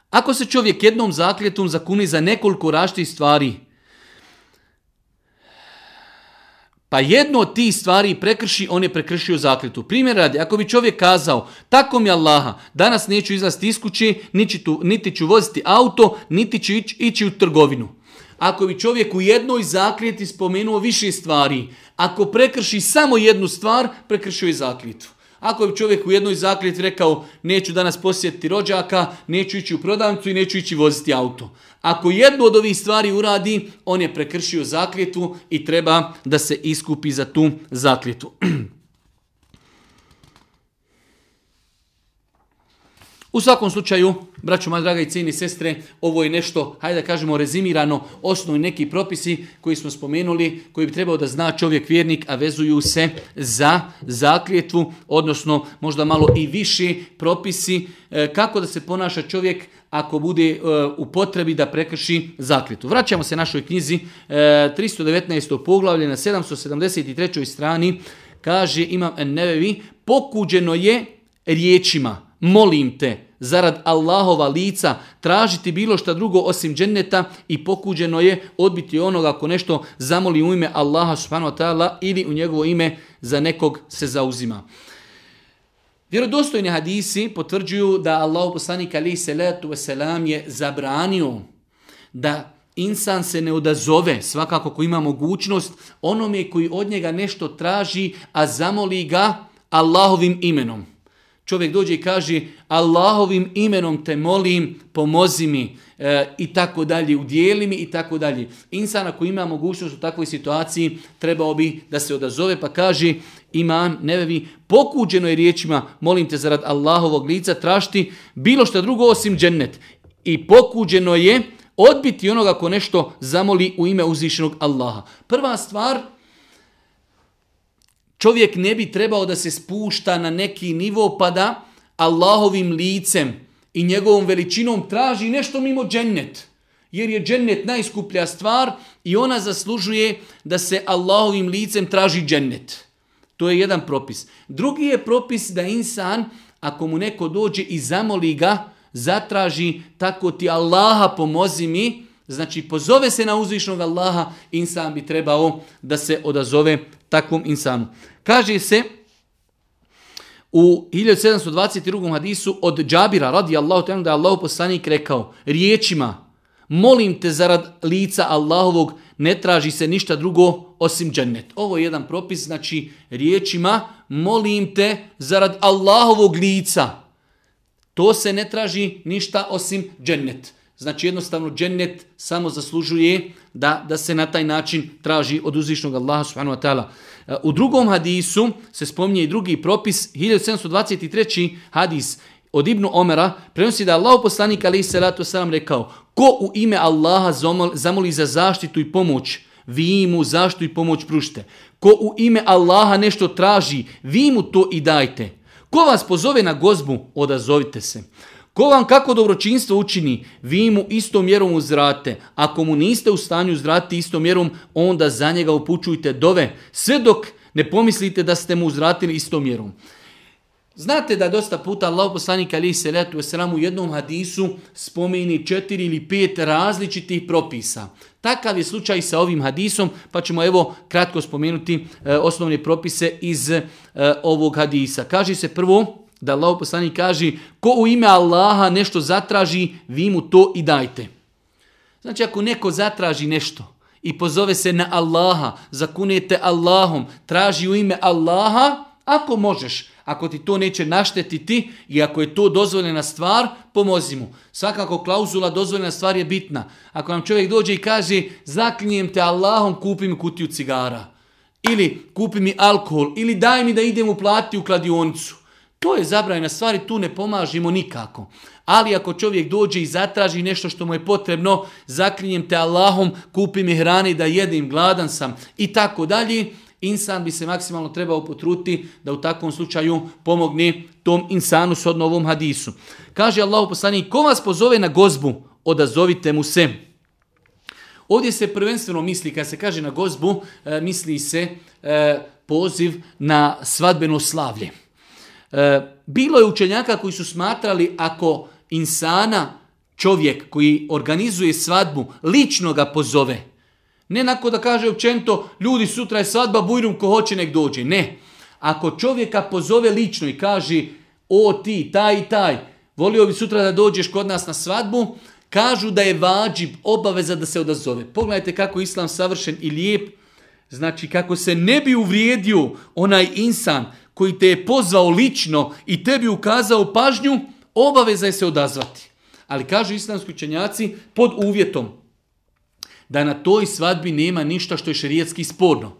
Ako se čovjek jednom zakljetom zakuni za nekoliko raštih stvari, pa jedno od tih stvari prekrši, on je prekršio zakljetu. Primjer radi, ako bi čovjek kazao, tako mi Allaha, danas neću izlaziti iz kuće, niti, ću voziti auto, niti ću ići, ići u trgovinu. Ako bi čovjek u jednoj zakljeti spomenuo više stvari, ako prekrši samo jednu stvar, prekršio je zakljetu. Ako bi čovjek u jednoj zakljeti rekao neću danas posjetiti rođaka, neću ići u prodavnicu i neću ići voziti auto. Ako jednu od ovih stvari uradi, on je prekršio zakljetu i treba da se iskupi za tu zakljetu. U svakom slučaju, braćo moja draga i cijeni sestre, ovo je nešto, hajde da kažemo, rezimirano, osnovni neki propisi koji smo spomenuli, koji bi trebao da zna čovjek vjernik, a vezuju se za zakljetvu, odnosno možda malo i više propisi e, kako da se ponaša čovjek ako bude e, u potrebi da prekrši zakljetu. Vraćamo se našoj knjizi, 319. E, poglavlje na 773. strani, kaže Imam Nevevi, pokuđeno je riječima, molim te, zarad Allahova lica, tražiti bilo šta drugo osim dženneta i pokuđeno je odbiti onoga ako nešto zamoli u ime Allaha subhanahu wa ta'ala ili u njegovo ime za nekog se zauzima. Vjerodostojni hadisi potvrđuju da Allah poslanik ali salatu wasalam je zabranio da insan se ne odazove, svakako ko ima mogućnost, onome koji od njega nešto traži, a zamoli ga Allahovim imenom. Čovjek dođe i kaže Allahovim imenom te molim, pomozi mi e, i tako dalje, udijeli mi i tako dalje. Insan ako ima mogućnost u takvoj situaciji trebao bi da se odazove pa kaže imam, nevevi, pokuđeno je riječima, molim te zarad Allahovog lica tražiti bilo što drugo osim džennet. I pokuđeno je odbiti onoga ko nešto zamoli u ime uzvišenog Allaha. Prva stvar, čovjek ne bi trebao da se spušta na neki nivo pa da Allahovim licem i njegovom veličinom traži nešto mimo džennet. Jer je džennet najskuplja stvar i ona zaslužuje da se Allahovim licem traži džennet. To je jedan propis. Drugi je propis da insan, ako mu neko dođe i zamoli ga, zatraži tako ti Allaha pomozi mi, znači pozove se na uzvišnog Allaha, insan bi trebao da se odazove takvom insanu. Kaže se u 1722. hadisu od Džabira radi Allahu da je Allah poslanik rekao riječima molim te zarad lica Allahovog ne traži se ništa drugo osim džennet. Ovo je jedan propis, znači riječima molim te zarad Allahovog lica. To se ne traži ništa osim džennet. Znači jednostavno džennet samo zaslužuje da, da se na taj način traži od uzvišnog Allaha subhanahu wa ta'ala. U drugom hadisu se spominje i drugi propis, 1723. hadis od Ibnu Omera, prenosi da Allah poslanik ali salatu sam rekao, ko u ime Allaha zamoli za zaštitu i pomoć, vi mu zaštu i pomoć pružite. Ko u ime Allaha nešto traži, vi mu to i dajte. Ko vas pozove na gozbu, odazovite se. Ko vam kako dobročinstvo učini, vi mu istom mjerom uzrate. Ako mu niste u stanju uzrati istom mjerom, onda za njega upućujte dove, sve dok ne pomislite da ste mu uzratili istom mjerom. Znate da dosta puta Allah poslanik ali se letu u jednom hadisu spomeni četiri ili pet različitih propisa. Takav je slučaj sa ovim hadisom, pa ćemo evo kratko spomenuti e, osnovne propise iz e, ovog hadisa. Kaže se prvo, da Allah poslanik kaže, ko u ime Allaha nešto zatraži, vi mu to i dajte. Znači ako neko zatraži nešto i pozove se na Allaha, zakunete Allahom, traži u ime Allaha, ako možeš, ako ti to neće naštetiti i ako je to dozvoljena stvar, pomozi mu. Svakako klauzula dozvoljena stvar je bitna. Ako nam čovjek dođe i kaže zaklinjem te Allahom, kupi mi kutiju cigara. Ili kupi mi alkohol. Ili daj mi da idem uplatiti u kladionicu. To je zabranjena stvar i tu ne pomažimo nikako. Ali ako čovjek dođe i zatraži nešto što mu je potrebno, zaklinjem te Allahom, kupi mi hrane da jedem, gladan sam i tako dalje, insan bi se maksimalno trebao potruti da u takvom slučaju pomogne tom insanu s ovom hadisu. Kaže Allah poslanik, ko vas pozove na gozbu, odazovite mu se. Ovdje se prvenstveno misli, kad se kaže na gozbu, e, misli se e, poziv na svadbeno slavlje. E, bilo je učenjaka koji su smatrali ako insana, čovjek koji organizuje svadbu, lično ga pozove. Ne nako da kaže općenito, ljudi sutra je svadba, bujrum ko hoće nek dođe. Ne. Ako čovjeka pozove lično i kaže, o ti, taj i taj, volio bi sutra da dođeš kod nas na svadbu, kažu da je vađib, obaveza da se odazove. Pogledajte kako islam savršen i lijep, znači kako se ne bi uvrijedio onaj insan koji te je pozvao lično i tebi ukazao pažnju, obaveza je se odazvati. Ali kažu islamski učenjaci pod uvjetom da na toj svadbi nema ništa što je šerijetski sporno.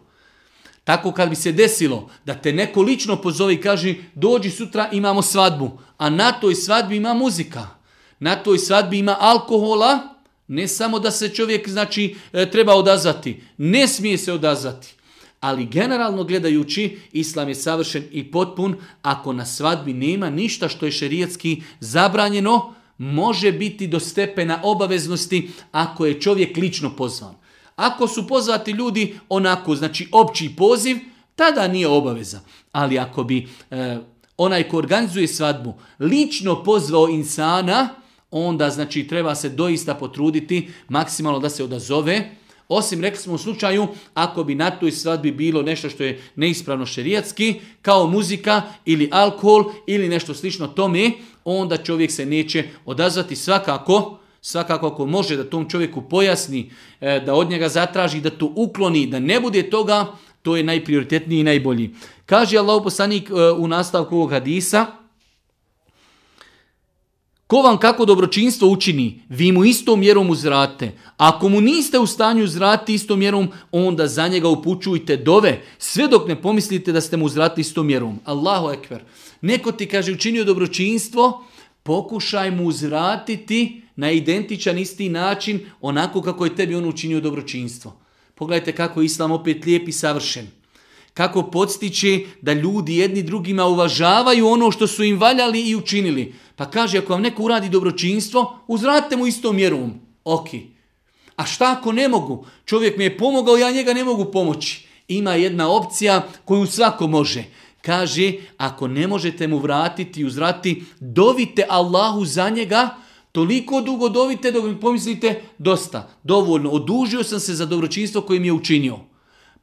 Tako kad bi se desilo da te neko lično pozove i kaže dođi sutra imamo svadbu, a na toj svadbi ima muzika, na toj svadbi ima alkohola, ne samo da se čovjek znači e, treba odazvati, ne smije se odazvati. Ali generalno gledajući, islam je savršen i potpun ako na svadbi nema ništa što je šerijetski zabranjeno, može biti do stepena obaveznosti ako je čovjek lično pozvan. Ako su pozvati ljudi onako, znači opći poziv, tada nije obaveza. Ali ako bi e, onaj ko organizuje svadbu lično pozvao insana, onda znači treba se doista potruditi maksimalno da se odazove, osim, rekli smo u slučaju, ako bi na toj svadbi bilo nešto što je neispravno šerijatski, kao muzika ili alkohol ili nešto slično tome, onda čovjek se neće odazvati svakako, svakako ako može da tom čovjeku pojasni, e, da od njega zatraži, da to ukloni, da ne bude toga, to je najprioritetniji i najbolji. Kaže Allah poslanik e, u nastavku ovog hadisa, Ko vam kako dobročinstvo učini, vi mu istom mjerom uzrate. Ako mu niste u stanju uzrati istom mjerom, onda za njega upućujte dove, sve dok ne pomislite da ste mu uzrati istom mjerom. Allahu ekver. Neko ti kaže učinio dobročinstvo, pokušaj mu uzratiti na identičan isti način, onako kako je tebi on učinio dobročinstvo. Pogledajte kako je Islam opet lijep i savršen kako podstiče da ljudi jedni drugima uvažavaju ono što su im valjali i učinili. Pa kaže, ako vam neko uradi dobročinstvo, uzvratite mu istom mjerom. Ok. A šta ako ne mogu? Čovjek mi je pomogao, ja njega ne mogu pomoći. Ima jedna opcija koju svako može. Kaže, ako ne možete mu vratiti i uzvrati, dovite Allahu za njega, toliko dugo dovite dok mi pomislite, dosta, dovoljno, odužio sam se za dobročinstvo koje mi je učinio.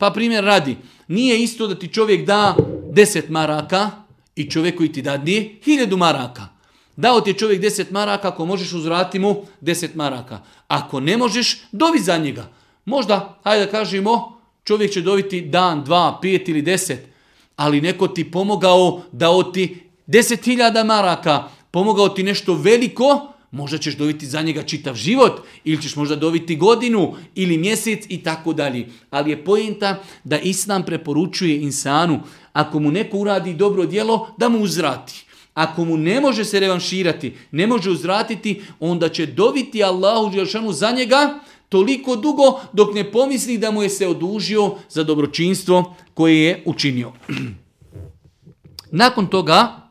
Pa primjer radi, nije isto da ti čovjek da 10 maraka i čovjek koji ti dadne 1000 maraka. Dao ti je čovjek 10 maraka, ako možeš uzvrati mu 10 maraka. Ako ne možeš, dovi za njega. Možda, hajde da kažemo, čovjek će dobiti dan, dva, pet ili deset, ali neko ti pomogao dao ti 10.000 maraka, pomogao ti nešto veliko, Možda ćeš dobiti za njega čitav život ili ćeš možda dobiti godinu ili mjesec i tako dalje. Ali je pojenta da Islam preporučuje insanu ako mu neko uradi dobro djelo da mu uzrati. Ako mu ne može se revanširati, ne može uzratiti, onda će dobiti Allahu Đelšanu za njega toliko dugo dok ne pomisli da mu je se odužio za dobročinstvo koje je učinio. Nakon toga,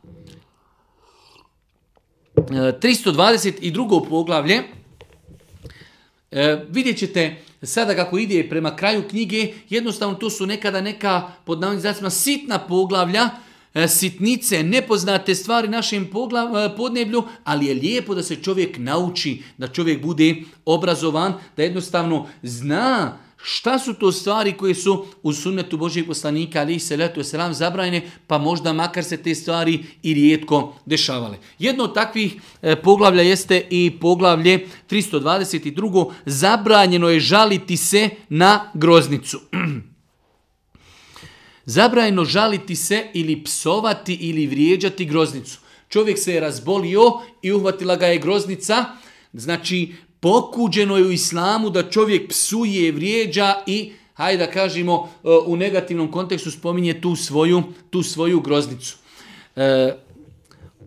322. poglavlje, e, vidjet ćete sada kako ide prema kraju knjige, jednostavno to su nekada neka pod navodnim sitna poglavlja, e, sitnice, nepoznate stvari našem e, podneblju, ali je lijepo da se čovjek nauči, da čovjek bude obrazovan, da jednostavno zna Šta su to stvari koje su u sunnetu Božijeg poslanika ali se letu selam zabranjene, pa možda makar se te stvari i rijetko dešavale. Jedno od takvih e, poglavlja jeste i poglavlje 322. Zabranjeno je žaliti se na groznicu. Zabranjeno žaliti se ili psovati ili vrijeđati groznicu. Čovjek se je razbolio i uhvatila ga je groznica, znači Pokuđeno je u islamu da čovjek psuje, vrijeđa i, hajde da kažemo, e, u negativnom kontekstu spominje tu svoju, tu svoju groznicu. E,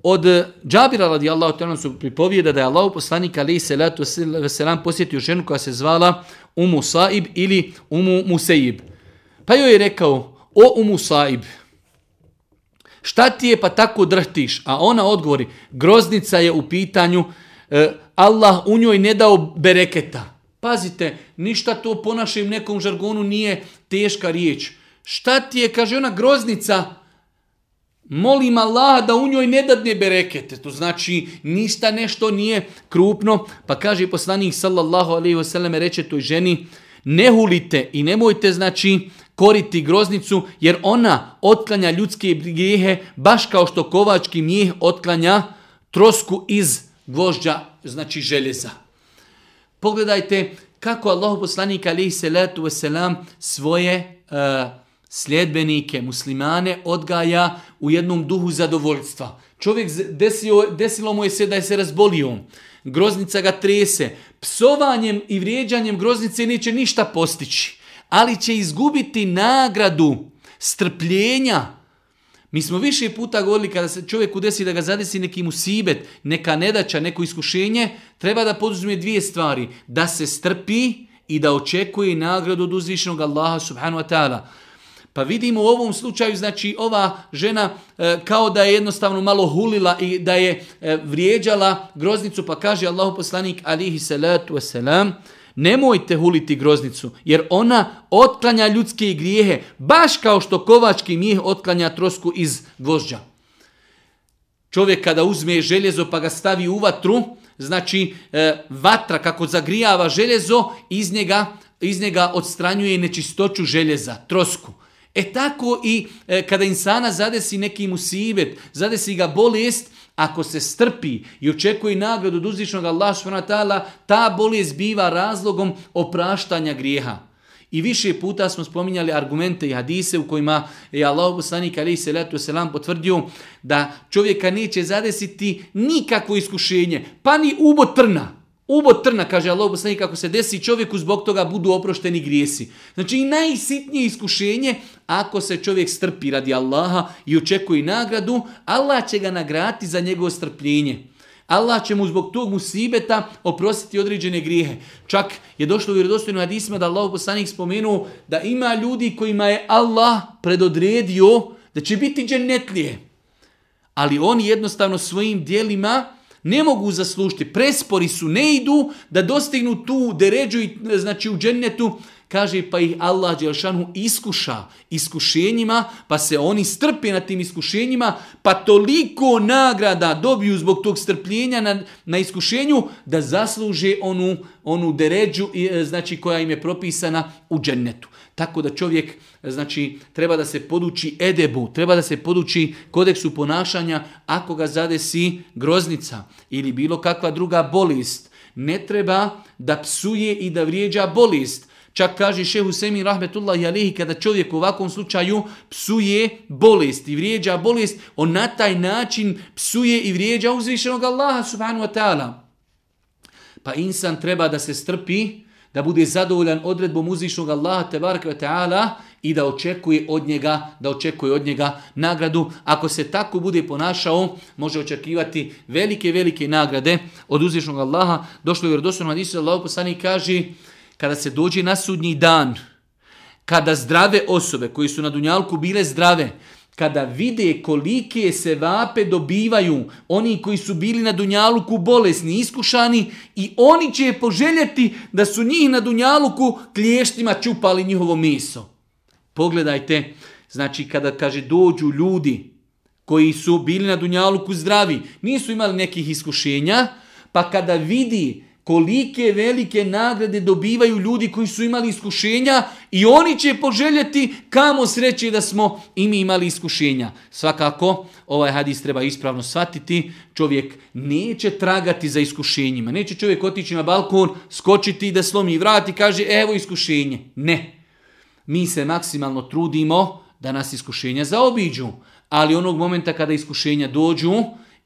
od Džabira radijallahu ta'ala su pripovijeda da je Allah poslanik ali se letu selam posjetio ženu koja se zvala Umu Saib ili Umu Museib. Pa joj je rekao, o Umu Saib, šta ti je pa tako drhtiš? A ona odgovori, groznica je u pitanju, E, Allah u njoj ne dao bereketa. Pazite, ništa to po našem nekom žargonu nije teška riječ. Šta ti je, kaže ona groznica, molim Allah da u njoj ne dadne berekete. To znači ništa nešto nije krupno. Pa kaže poslanik sallallahu alaihi wasallam reče toj ženi, ne hulite i nemojte znači koriti groznicu jer ona otklanja ljudske grijehe baš kao što kovački mijeh otklanja trosku iz gvožđa, znači željeza. Pogledajte kako Allah poslanik alaihi salatu wasalam svoje uh, sljedbenike, muslimane odgaja u jednom duhu zadovoljstva. Čovjek desio, desilo mu je se da je se razbolio. Groznica ga trese. Psovanjem i vrijeđanjem groznice neće ništa postići. Ali će izgubiti nagradu strpljenja mi smo više puta govorili kada se čovjeku desi da ga zadesi neki musibet, neka nedaća, neko iskušenje, treba da poduzme dvije stvari. Da se strpi i da očekuje nagradu od uzvišenog Allaha subhanahu wa ta'ala. Pa vidimo u ovom slučaju, znači ova žena e, kao da je jednostavno malo hulila i da je e, vrijeđala groznicu, pa kaže Allahu poslanik alihi salatu wasalam, Nemojte huliti groznicu, jer ona otklanja ljudske grijehe, baš kao što kovački mijeh otklanja trosku iz gvožđa. Čovjek kada uzme željezo pa ga stavi u vatru, znači e, vatra kako zagrijava željezo, iz njega, iz njega odstranjuje nečistoću željeza, trosku. E tako i e, kada insana zadesi neki musibet, zadesi ga bolest, ako se strpi i očekuje nagradu od uzvišnog Allaha ta bolest biva razlogom opraštanja grijeha. I više puta smo spominjali argumente i hadise u kojima je Allah poslanik alaihi salatu potvrdio da čovjeka neće zadesiti nikakvo iskušenje, pa ni ubod trna. Ubod trna, kaže Allah poslanik, kako se desi čovjeku zbog toga budu oprošteni grijesi. Znači i najsitnije iskušenje, ako se čovjek strpi radi Allaha i očekuje nagradu, Allah će ga nagrati za njegovo strpljenje. Allah će mu zbog tog musibeta oprostiti određene grijehe. Čak je došlo u vjerodostojnim hadisima da Allah poslanik spomenuo da ima ljudi kojima je Allah predodredio da će biti džennetlije. Ali oni jednostavno svojim dijelima ne mogu zaslužiti, prespori su, ne idu da dostignu tu deređu, znači u džennetu, kaže pa ih Allah Đelšanu iskuša iskušenjima, pa se oni strpe na tim iskušenjima, pa toliko nagrada dobiju zbog tog strpljenja na, na iskušenju, da zasluže onu, onu deređu znači, koja im je propisana u džennetu. Tako da čovjek znači, treba da se poduči edebu, treba da se poduči kodeksu ponašanja ako ga zadesi groznica ili bilo kakva druga bolest. Ne treba da psuje i da vrijeđa bolest. Čak kaže šehu Semi rahmetullahi alihi kada čovjek u ovakvom slučaju psuje bolest i vrijeđa bolest, on na taj način psuje i vrijeđa uzvišenog Allaha subhanahu wa ta'ala. Pa insan treba da se strpi da bude zadovoljan odredbom uzvišnog Allaha tebaraka ta'ala i da očekuje od njega, da očekuje od njega nagradu. Ako se tako bude ponašao, može očekivati velike, velike nagrade od uzvišnog Allaha. Došlo je vjerodostojno hadisu, Allah poslanik kaže, kada se dođe na sudnji dan, kada zdrave osobe koji su na Dunjalku bile zdrave, kada vide kolike se vape dobivaju oni koji su bili na Dunjaluku bolesni, iskušani i oni će poželjeti da su njih na Dunjaluku klještima čupali njihovo meso. Pogledajte, znači kada kaže dođu ljudi koji su bili na Dunjaluku zdravi, nisu imali nekih iskušenja, pa kada vidi kolike velike nagrade dobivaju ljudi koji su imali iskušenja i oni će poželjeti kamo sreće da smo i mi imali iskušenja. Svakako, ovaj hadis treba ispravno shvatiti, čovjek neće tragati za iskušenjima, neće čovjek otići na balkon, skočiti da slomi i kaže evo iskušenje. Ne. Mi se maksimalno trudimo da nas iskušenja zaobiđu, ali onog momenta kada iskušenja dođu,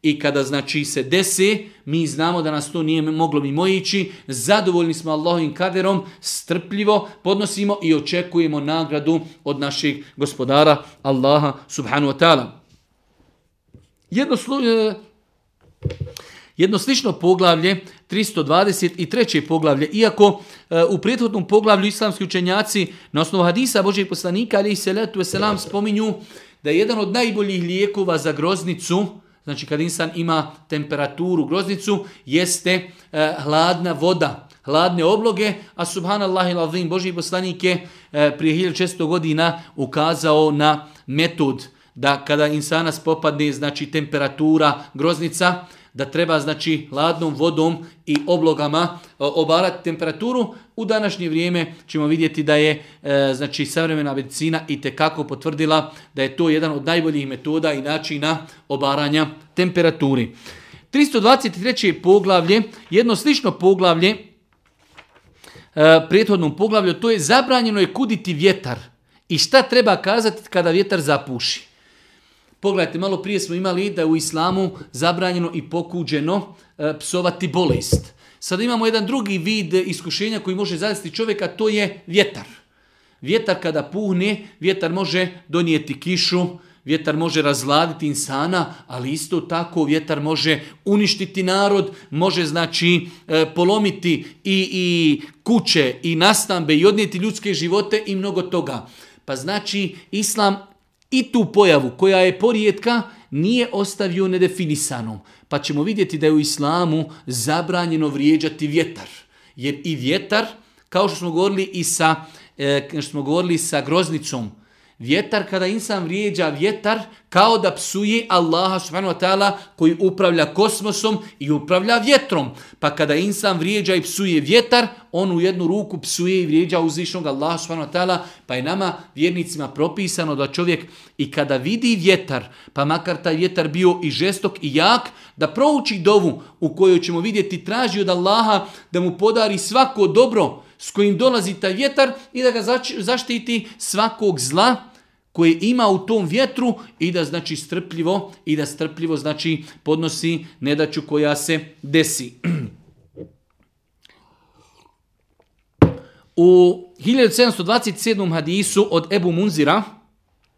i kada znači se desi, mi znamo da nas to nije moglo mimo ići, zadovoljni smo Allahovim kaderom, strpljivo podnosimo i očekujemo nagradu od našeg gospodara Allaha subhanu wa ta'ala. Jedno, e, jedno slično poglavlje, 323. poglavlje, iako e, u prethodnom poglavlju islamski učenjaci na osnovu hadisa Božeg poslanika ali i salatu selam spominju da je jedan od najboljih lijekova za groznicu, znači kad insan ima temperaturu, groznicu, jeste e, hladna voda, hladne obloge, a subhanallah i Boži poslanik je e, prije 1600 godina ukazao na metod da kada insana spopadne znači temperatura groznica, da treba znači hladnom vodom i oblogama obarati temperaturu. U današnje vrijeme ćemo vidjeti da je e, znači savremena medicina i kako potvrdila da je to jedan od najboljih metoda i načina obaranja temperaturi. 323. poglavlje, jedno slično poglavlje, e, prethodnom poglavlju, to je zabranjeno je kuditi vjetar. I šta treba kazati kada vjetar zapuši? Pogledajte, malo prije smo imali da je u islamu zabranjeno i pokuđeno e, psovati bolest. Sada imamo jedan drugi vid iskušenja koji može zadesti čovjeka, to je vjetar. Vjetar kada puhne, vjetar može donijeti kišu, vjetar može razvladiti insana, ali isto tako vjetar može uništiti narod, može znači e, polomiti i, i kuće i nastambe i odnijeti ljudske živote i mnogo toga. Pa znači islam i tu pojavu koja je porijetka nije ostavio nedefinisanom. Pa ćemo vidjeti da je u islamu zabranjeno vrijeđati vjetar. Jer i vjetar, kao što smo govorili i sa, e, što smo govorili sa groznicom, Vjetar, kada insan vrijeđa vjetar, kao da psuje Allaha subhanahu wa ta'ala koji upravlja kosmosom i upravlja vjetrom. Pa kada insan vrijeđa i psuje vjetar, on u jednu ruku psuje i vrijeđa uzvišnog Allaha subhanahu wa ta'ala, pa je nama vjernicima propisano da čovjek i kada vidi vjetar, pa makar taj vjetar bio i žestok i jak, da prouči dovu u kojoj ćemo vidjeti traži od Allaha da mu podari svako dobro s kojim dolazi taj vjetar i da ga zaštiti svakog zla koje ima u tom vjetru i da znači strpljivo i da strpljivo znači podnosi nedaću koja se desi. U 1727. hadisu od Ebu Munzira,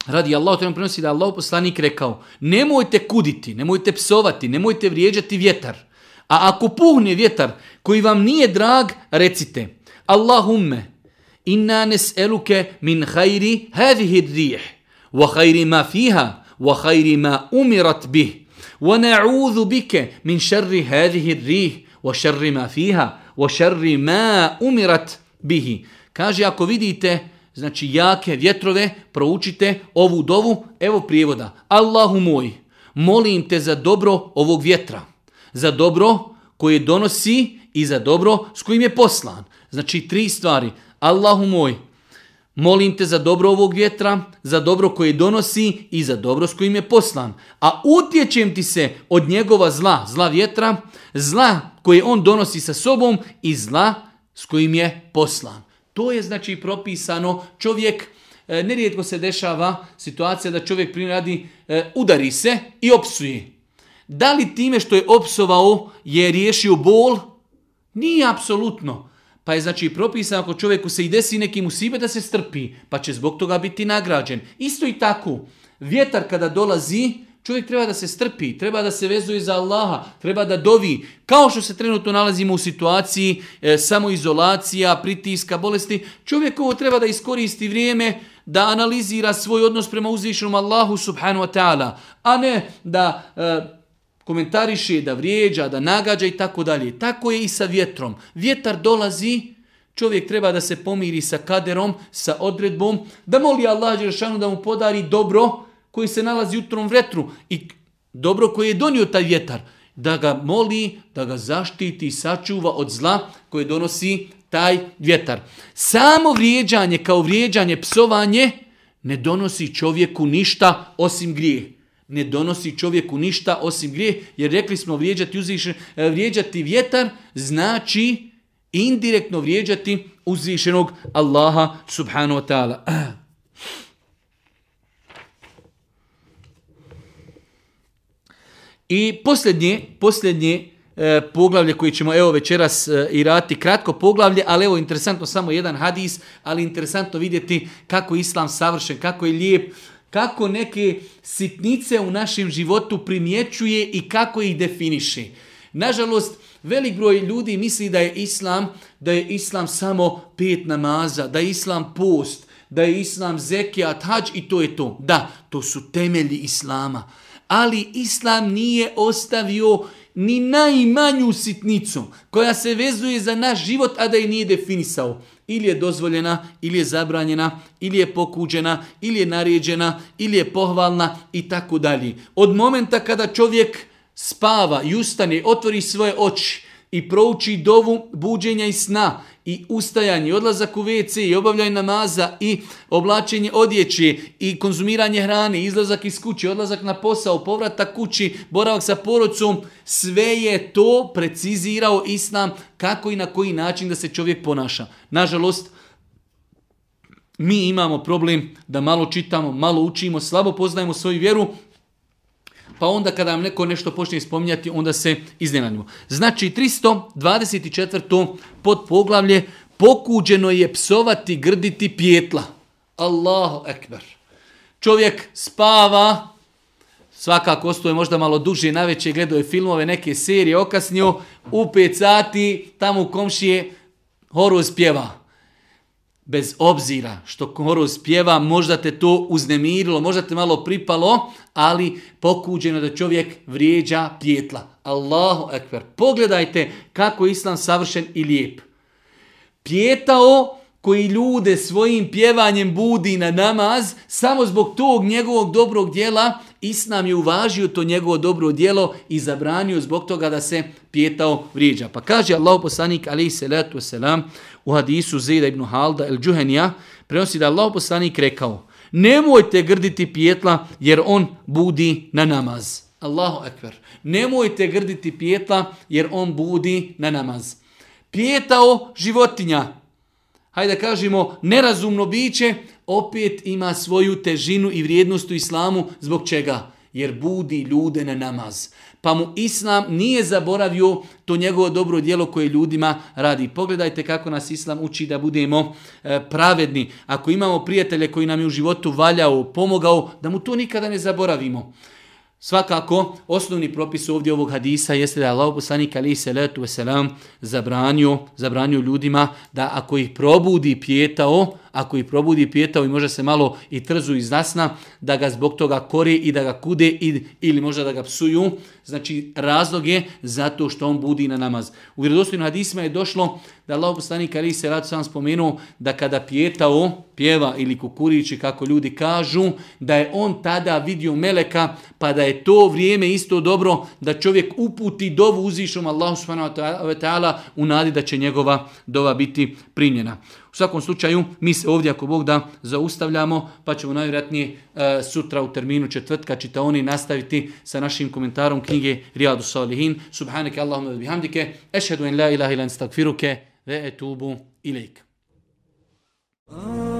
radi Allah, to prenosi da Allah poslanik rekao, nemojte kuditi, nemojte psovati, nemojte vrijeđati vjetar. A ako puhne vjetar koji vam nije drag, recite, Allahumme, inna nes'eluke min hajri hadihi rih, wa hajri ma fiha, wa hajri ma umirat bih, wa na'udhu bike min šerri hadihi rih, wa šerri ma fiha, wa šerri ma umirat bihi. Kaže, ako vidite, znači jake vjetrove, proučite ovu dovu, evo prijevoda. Allahu moj, molim te za dobro ovog vjetra, za dobro koje donosi i za dobro s kojim je poslan. Znači tri stvari. Allahu moj, molim te za dobro ovog vjetra, za dobro koje donosi i za dobro s kojim je poslan. A utječem ti se od njegova zla, zla vjetra, zla koje on donosi sa sobom i zla s kojim je poslan. To je znači propisano. Čovjek, e, nerijetko se dešava situacija da čovjek radi, e, udari se i opsuje. Da li time što je opsovao je riješio bol? Nije apsolutno. Pa je znači propisano ako čovjeku se i desi neki musibe da se strpi, pa će zbog toga biti nagrađen. Isto i tako, vjetar kada dolazi, Čovjek treba da se strpi, treba da se vezuje za Allaha, treba da dovi. Kao što se trenutno nalazimo u situaciji e, samoizolacija, pritiska, bolesti, čovjek ovo treba da iskoristi vrijeme da analizira svoj odnos prema uzvišenom Allahu subhanahu wa ta'ala, a ne da e, komentariše, da vrijeđa, da nagađa i tako dalje. Tako je i sa vjetrom. Vjetar dolazi, čovjek treba da se pomiri sa kaderom, sa odredbom, da moli Allah Đeršanu da mu podari dobro koji se nalazi u tom vjetru i dobro koje je donio taj vjetar, da ga moli, da ga zaštiti i sačuva od zla koje donosi taj vjetar. Samo vrijeđanje kao vrijeđanje, psovanje ne donosi čovjeku ništa osim grije. Ne donosi čovjeku ništa osim grije, jer rekli smo vrijeđati, uzvišen, e, vrijeđati vjetar znači indirektno vrijeđati uzvišenog Allaha subhanahu wa ta'ala. I posljednje, posljednje e, poglavlje koje ćemo evo večeras e, i rati kratko poglavlje, ali evo interesantno samo jedan hadis, ali interesantno vidjeti kako je islam savršen, kako je lijep, kako neke sitnice u našem životu primjećuje i kako ih definiše. Nažalost, velik broj ljudi misli da je islam, da je islam samo pet namaza, da je islam post, da je islam zekijat, hađ i to je to. Da, to su temelji islama ali islam nije ostavio ni najmanju sitnicu koja se vezuje za naš život, a da je nije definisao. Ili je dozvoljena, ili je zabranjena, ili je pokuđena, ili je naređena, ili je pohvalna i tako dalje. Od momenta kada čovjek spava i ustane, otvori svoje oči i prouči dovu buđenja i sna, i ustajanje, i odlazak u WC, i obavljanje namaza, i oblačenje odjeće, i konzumiranje hrane, izlazak iz kuće, odlazak na posao, povratak kući, boravak sa porodcom, sve je to precizirao Islam kako i na koji način da se čovjek ponaša. Nažalost, mi imamo problem da malo čitamo, malo učimo, slabo poznajemo svoju vjeru, pa onda kada vam neko nešto počne spominjati, onda se iznenadimo. Znači, 324. pod poglavlje pokuđeno je psovati, grditi pjetla. Allahu ekber. Čovjek spava, svakako je možda malo duže, najveće gledao je filmove, neke serije, okasnio, u 5 sati, tamo u komšije, horoz pjeva bez obzira što horoz pjeva, možda te to uznemirilo, možda te malo pripalo, ali pokuđeno da čovjek vrijeđa pjetla. Allahu ekber. Pogledajte kako je islam savršen i lijep. Pjetao koji ljude svojim pjevanjem budi na namaz, samo zbog tog njegovog dobrog dijela, Islam je uvažio to njegovo dobro djelo i zabranio zbog toga da se pjetao vrijeđa. Pa kaže Allah poslanik alaihi salatu wasalam u hadisu Zejda ibn Halda el Džuhenija, prenosi da Allah poslanik rekao, nemojte grditi pjetla jer on budi na namaz. Allahu ekber. Nemojte grditi pjetla jer on budi na namaz. Pjetao životinja, hajde da kažemo, nerazumno biće, opet ima svoju težinu i vrijednost u islamu. Zbog čega? Jer budi ljude na namaz. Pa mu islam nije zaboravio to njegovo dobro djelo koje ljudima radi. Pogledajte kako nas islam uči da budemo e, pravedni. Ako imamo prijatelje koji nam je u životu valjao, pomogao, da mu to nikada ne zaboravimo. Svakako, osnovni propis ovdje ovog hadisa jeste da je Allah poslanik ali se letu zabranio, zabranio ljudima da ako ih probudi pjetao, ako ih probudi pjetao i može se malo i trzu iz nasna, da ga zbog toga kori i da ga kude ili možda da ga psuju. Znači razlog je zato što on budi na namaz. U vjerodostojnim hadisima je došlo da Allah poslanik ali se rad sam spomenuo da kada pjetao, pjeva ili kukurići kako ljudi kažu, da je on tada vidio meleka pa da je to vrijeme isto dobro da čovjek uputi dovu uzvišom Allahu subhanahu wa ta'ala u nadi da će njegova dova biti primljena. U svakom slučaju, mi se ovdje, ako Bog da, zaustavljamo, pa ćemo najvjerojatnije e, sutra u terminu četvrtka čitaoni nastaviti sa našim komentarom knjige Rijadu Salihin. Subhaneke Allahumma bihamdike, ešhedu en la ilaha ilan stakfiruke, ve etubu ilaik. Oh.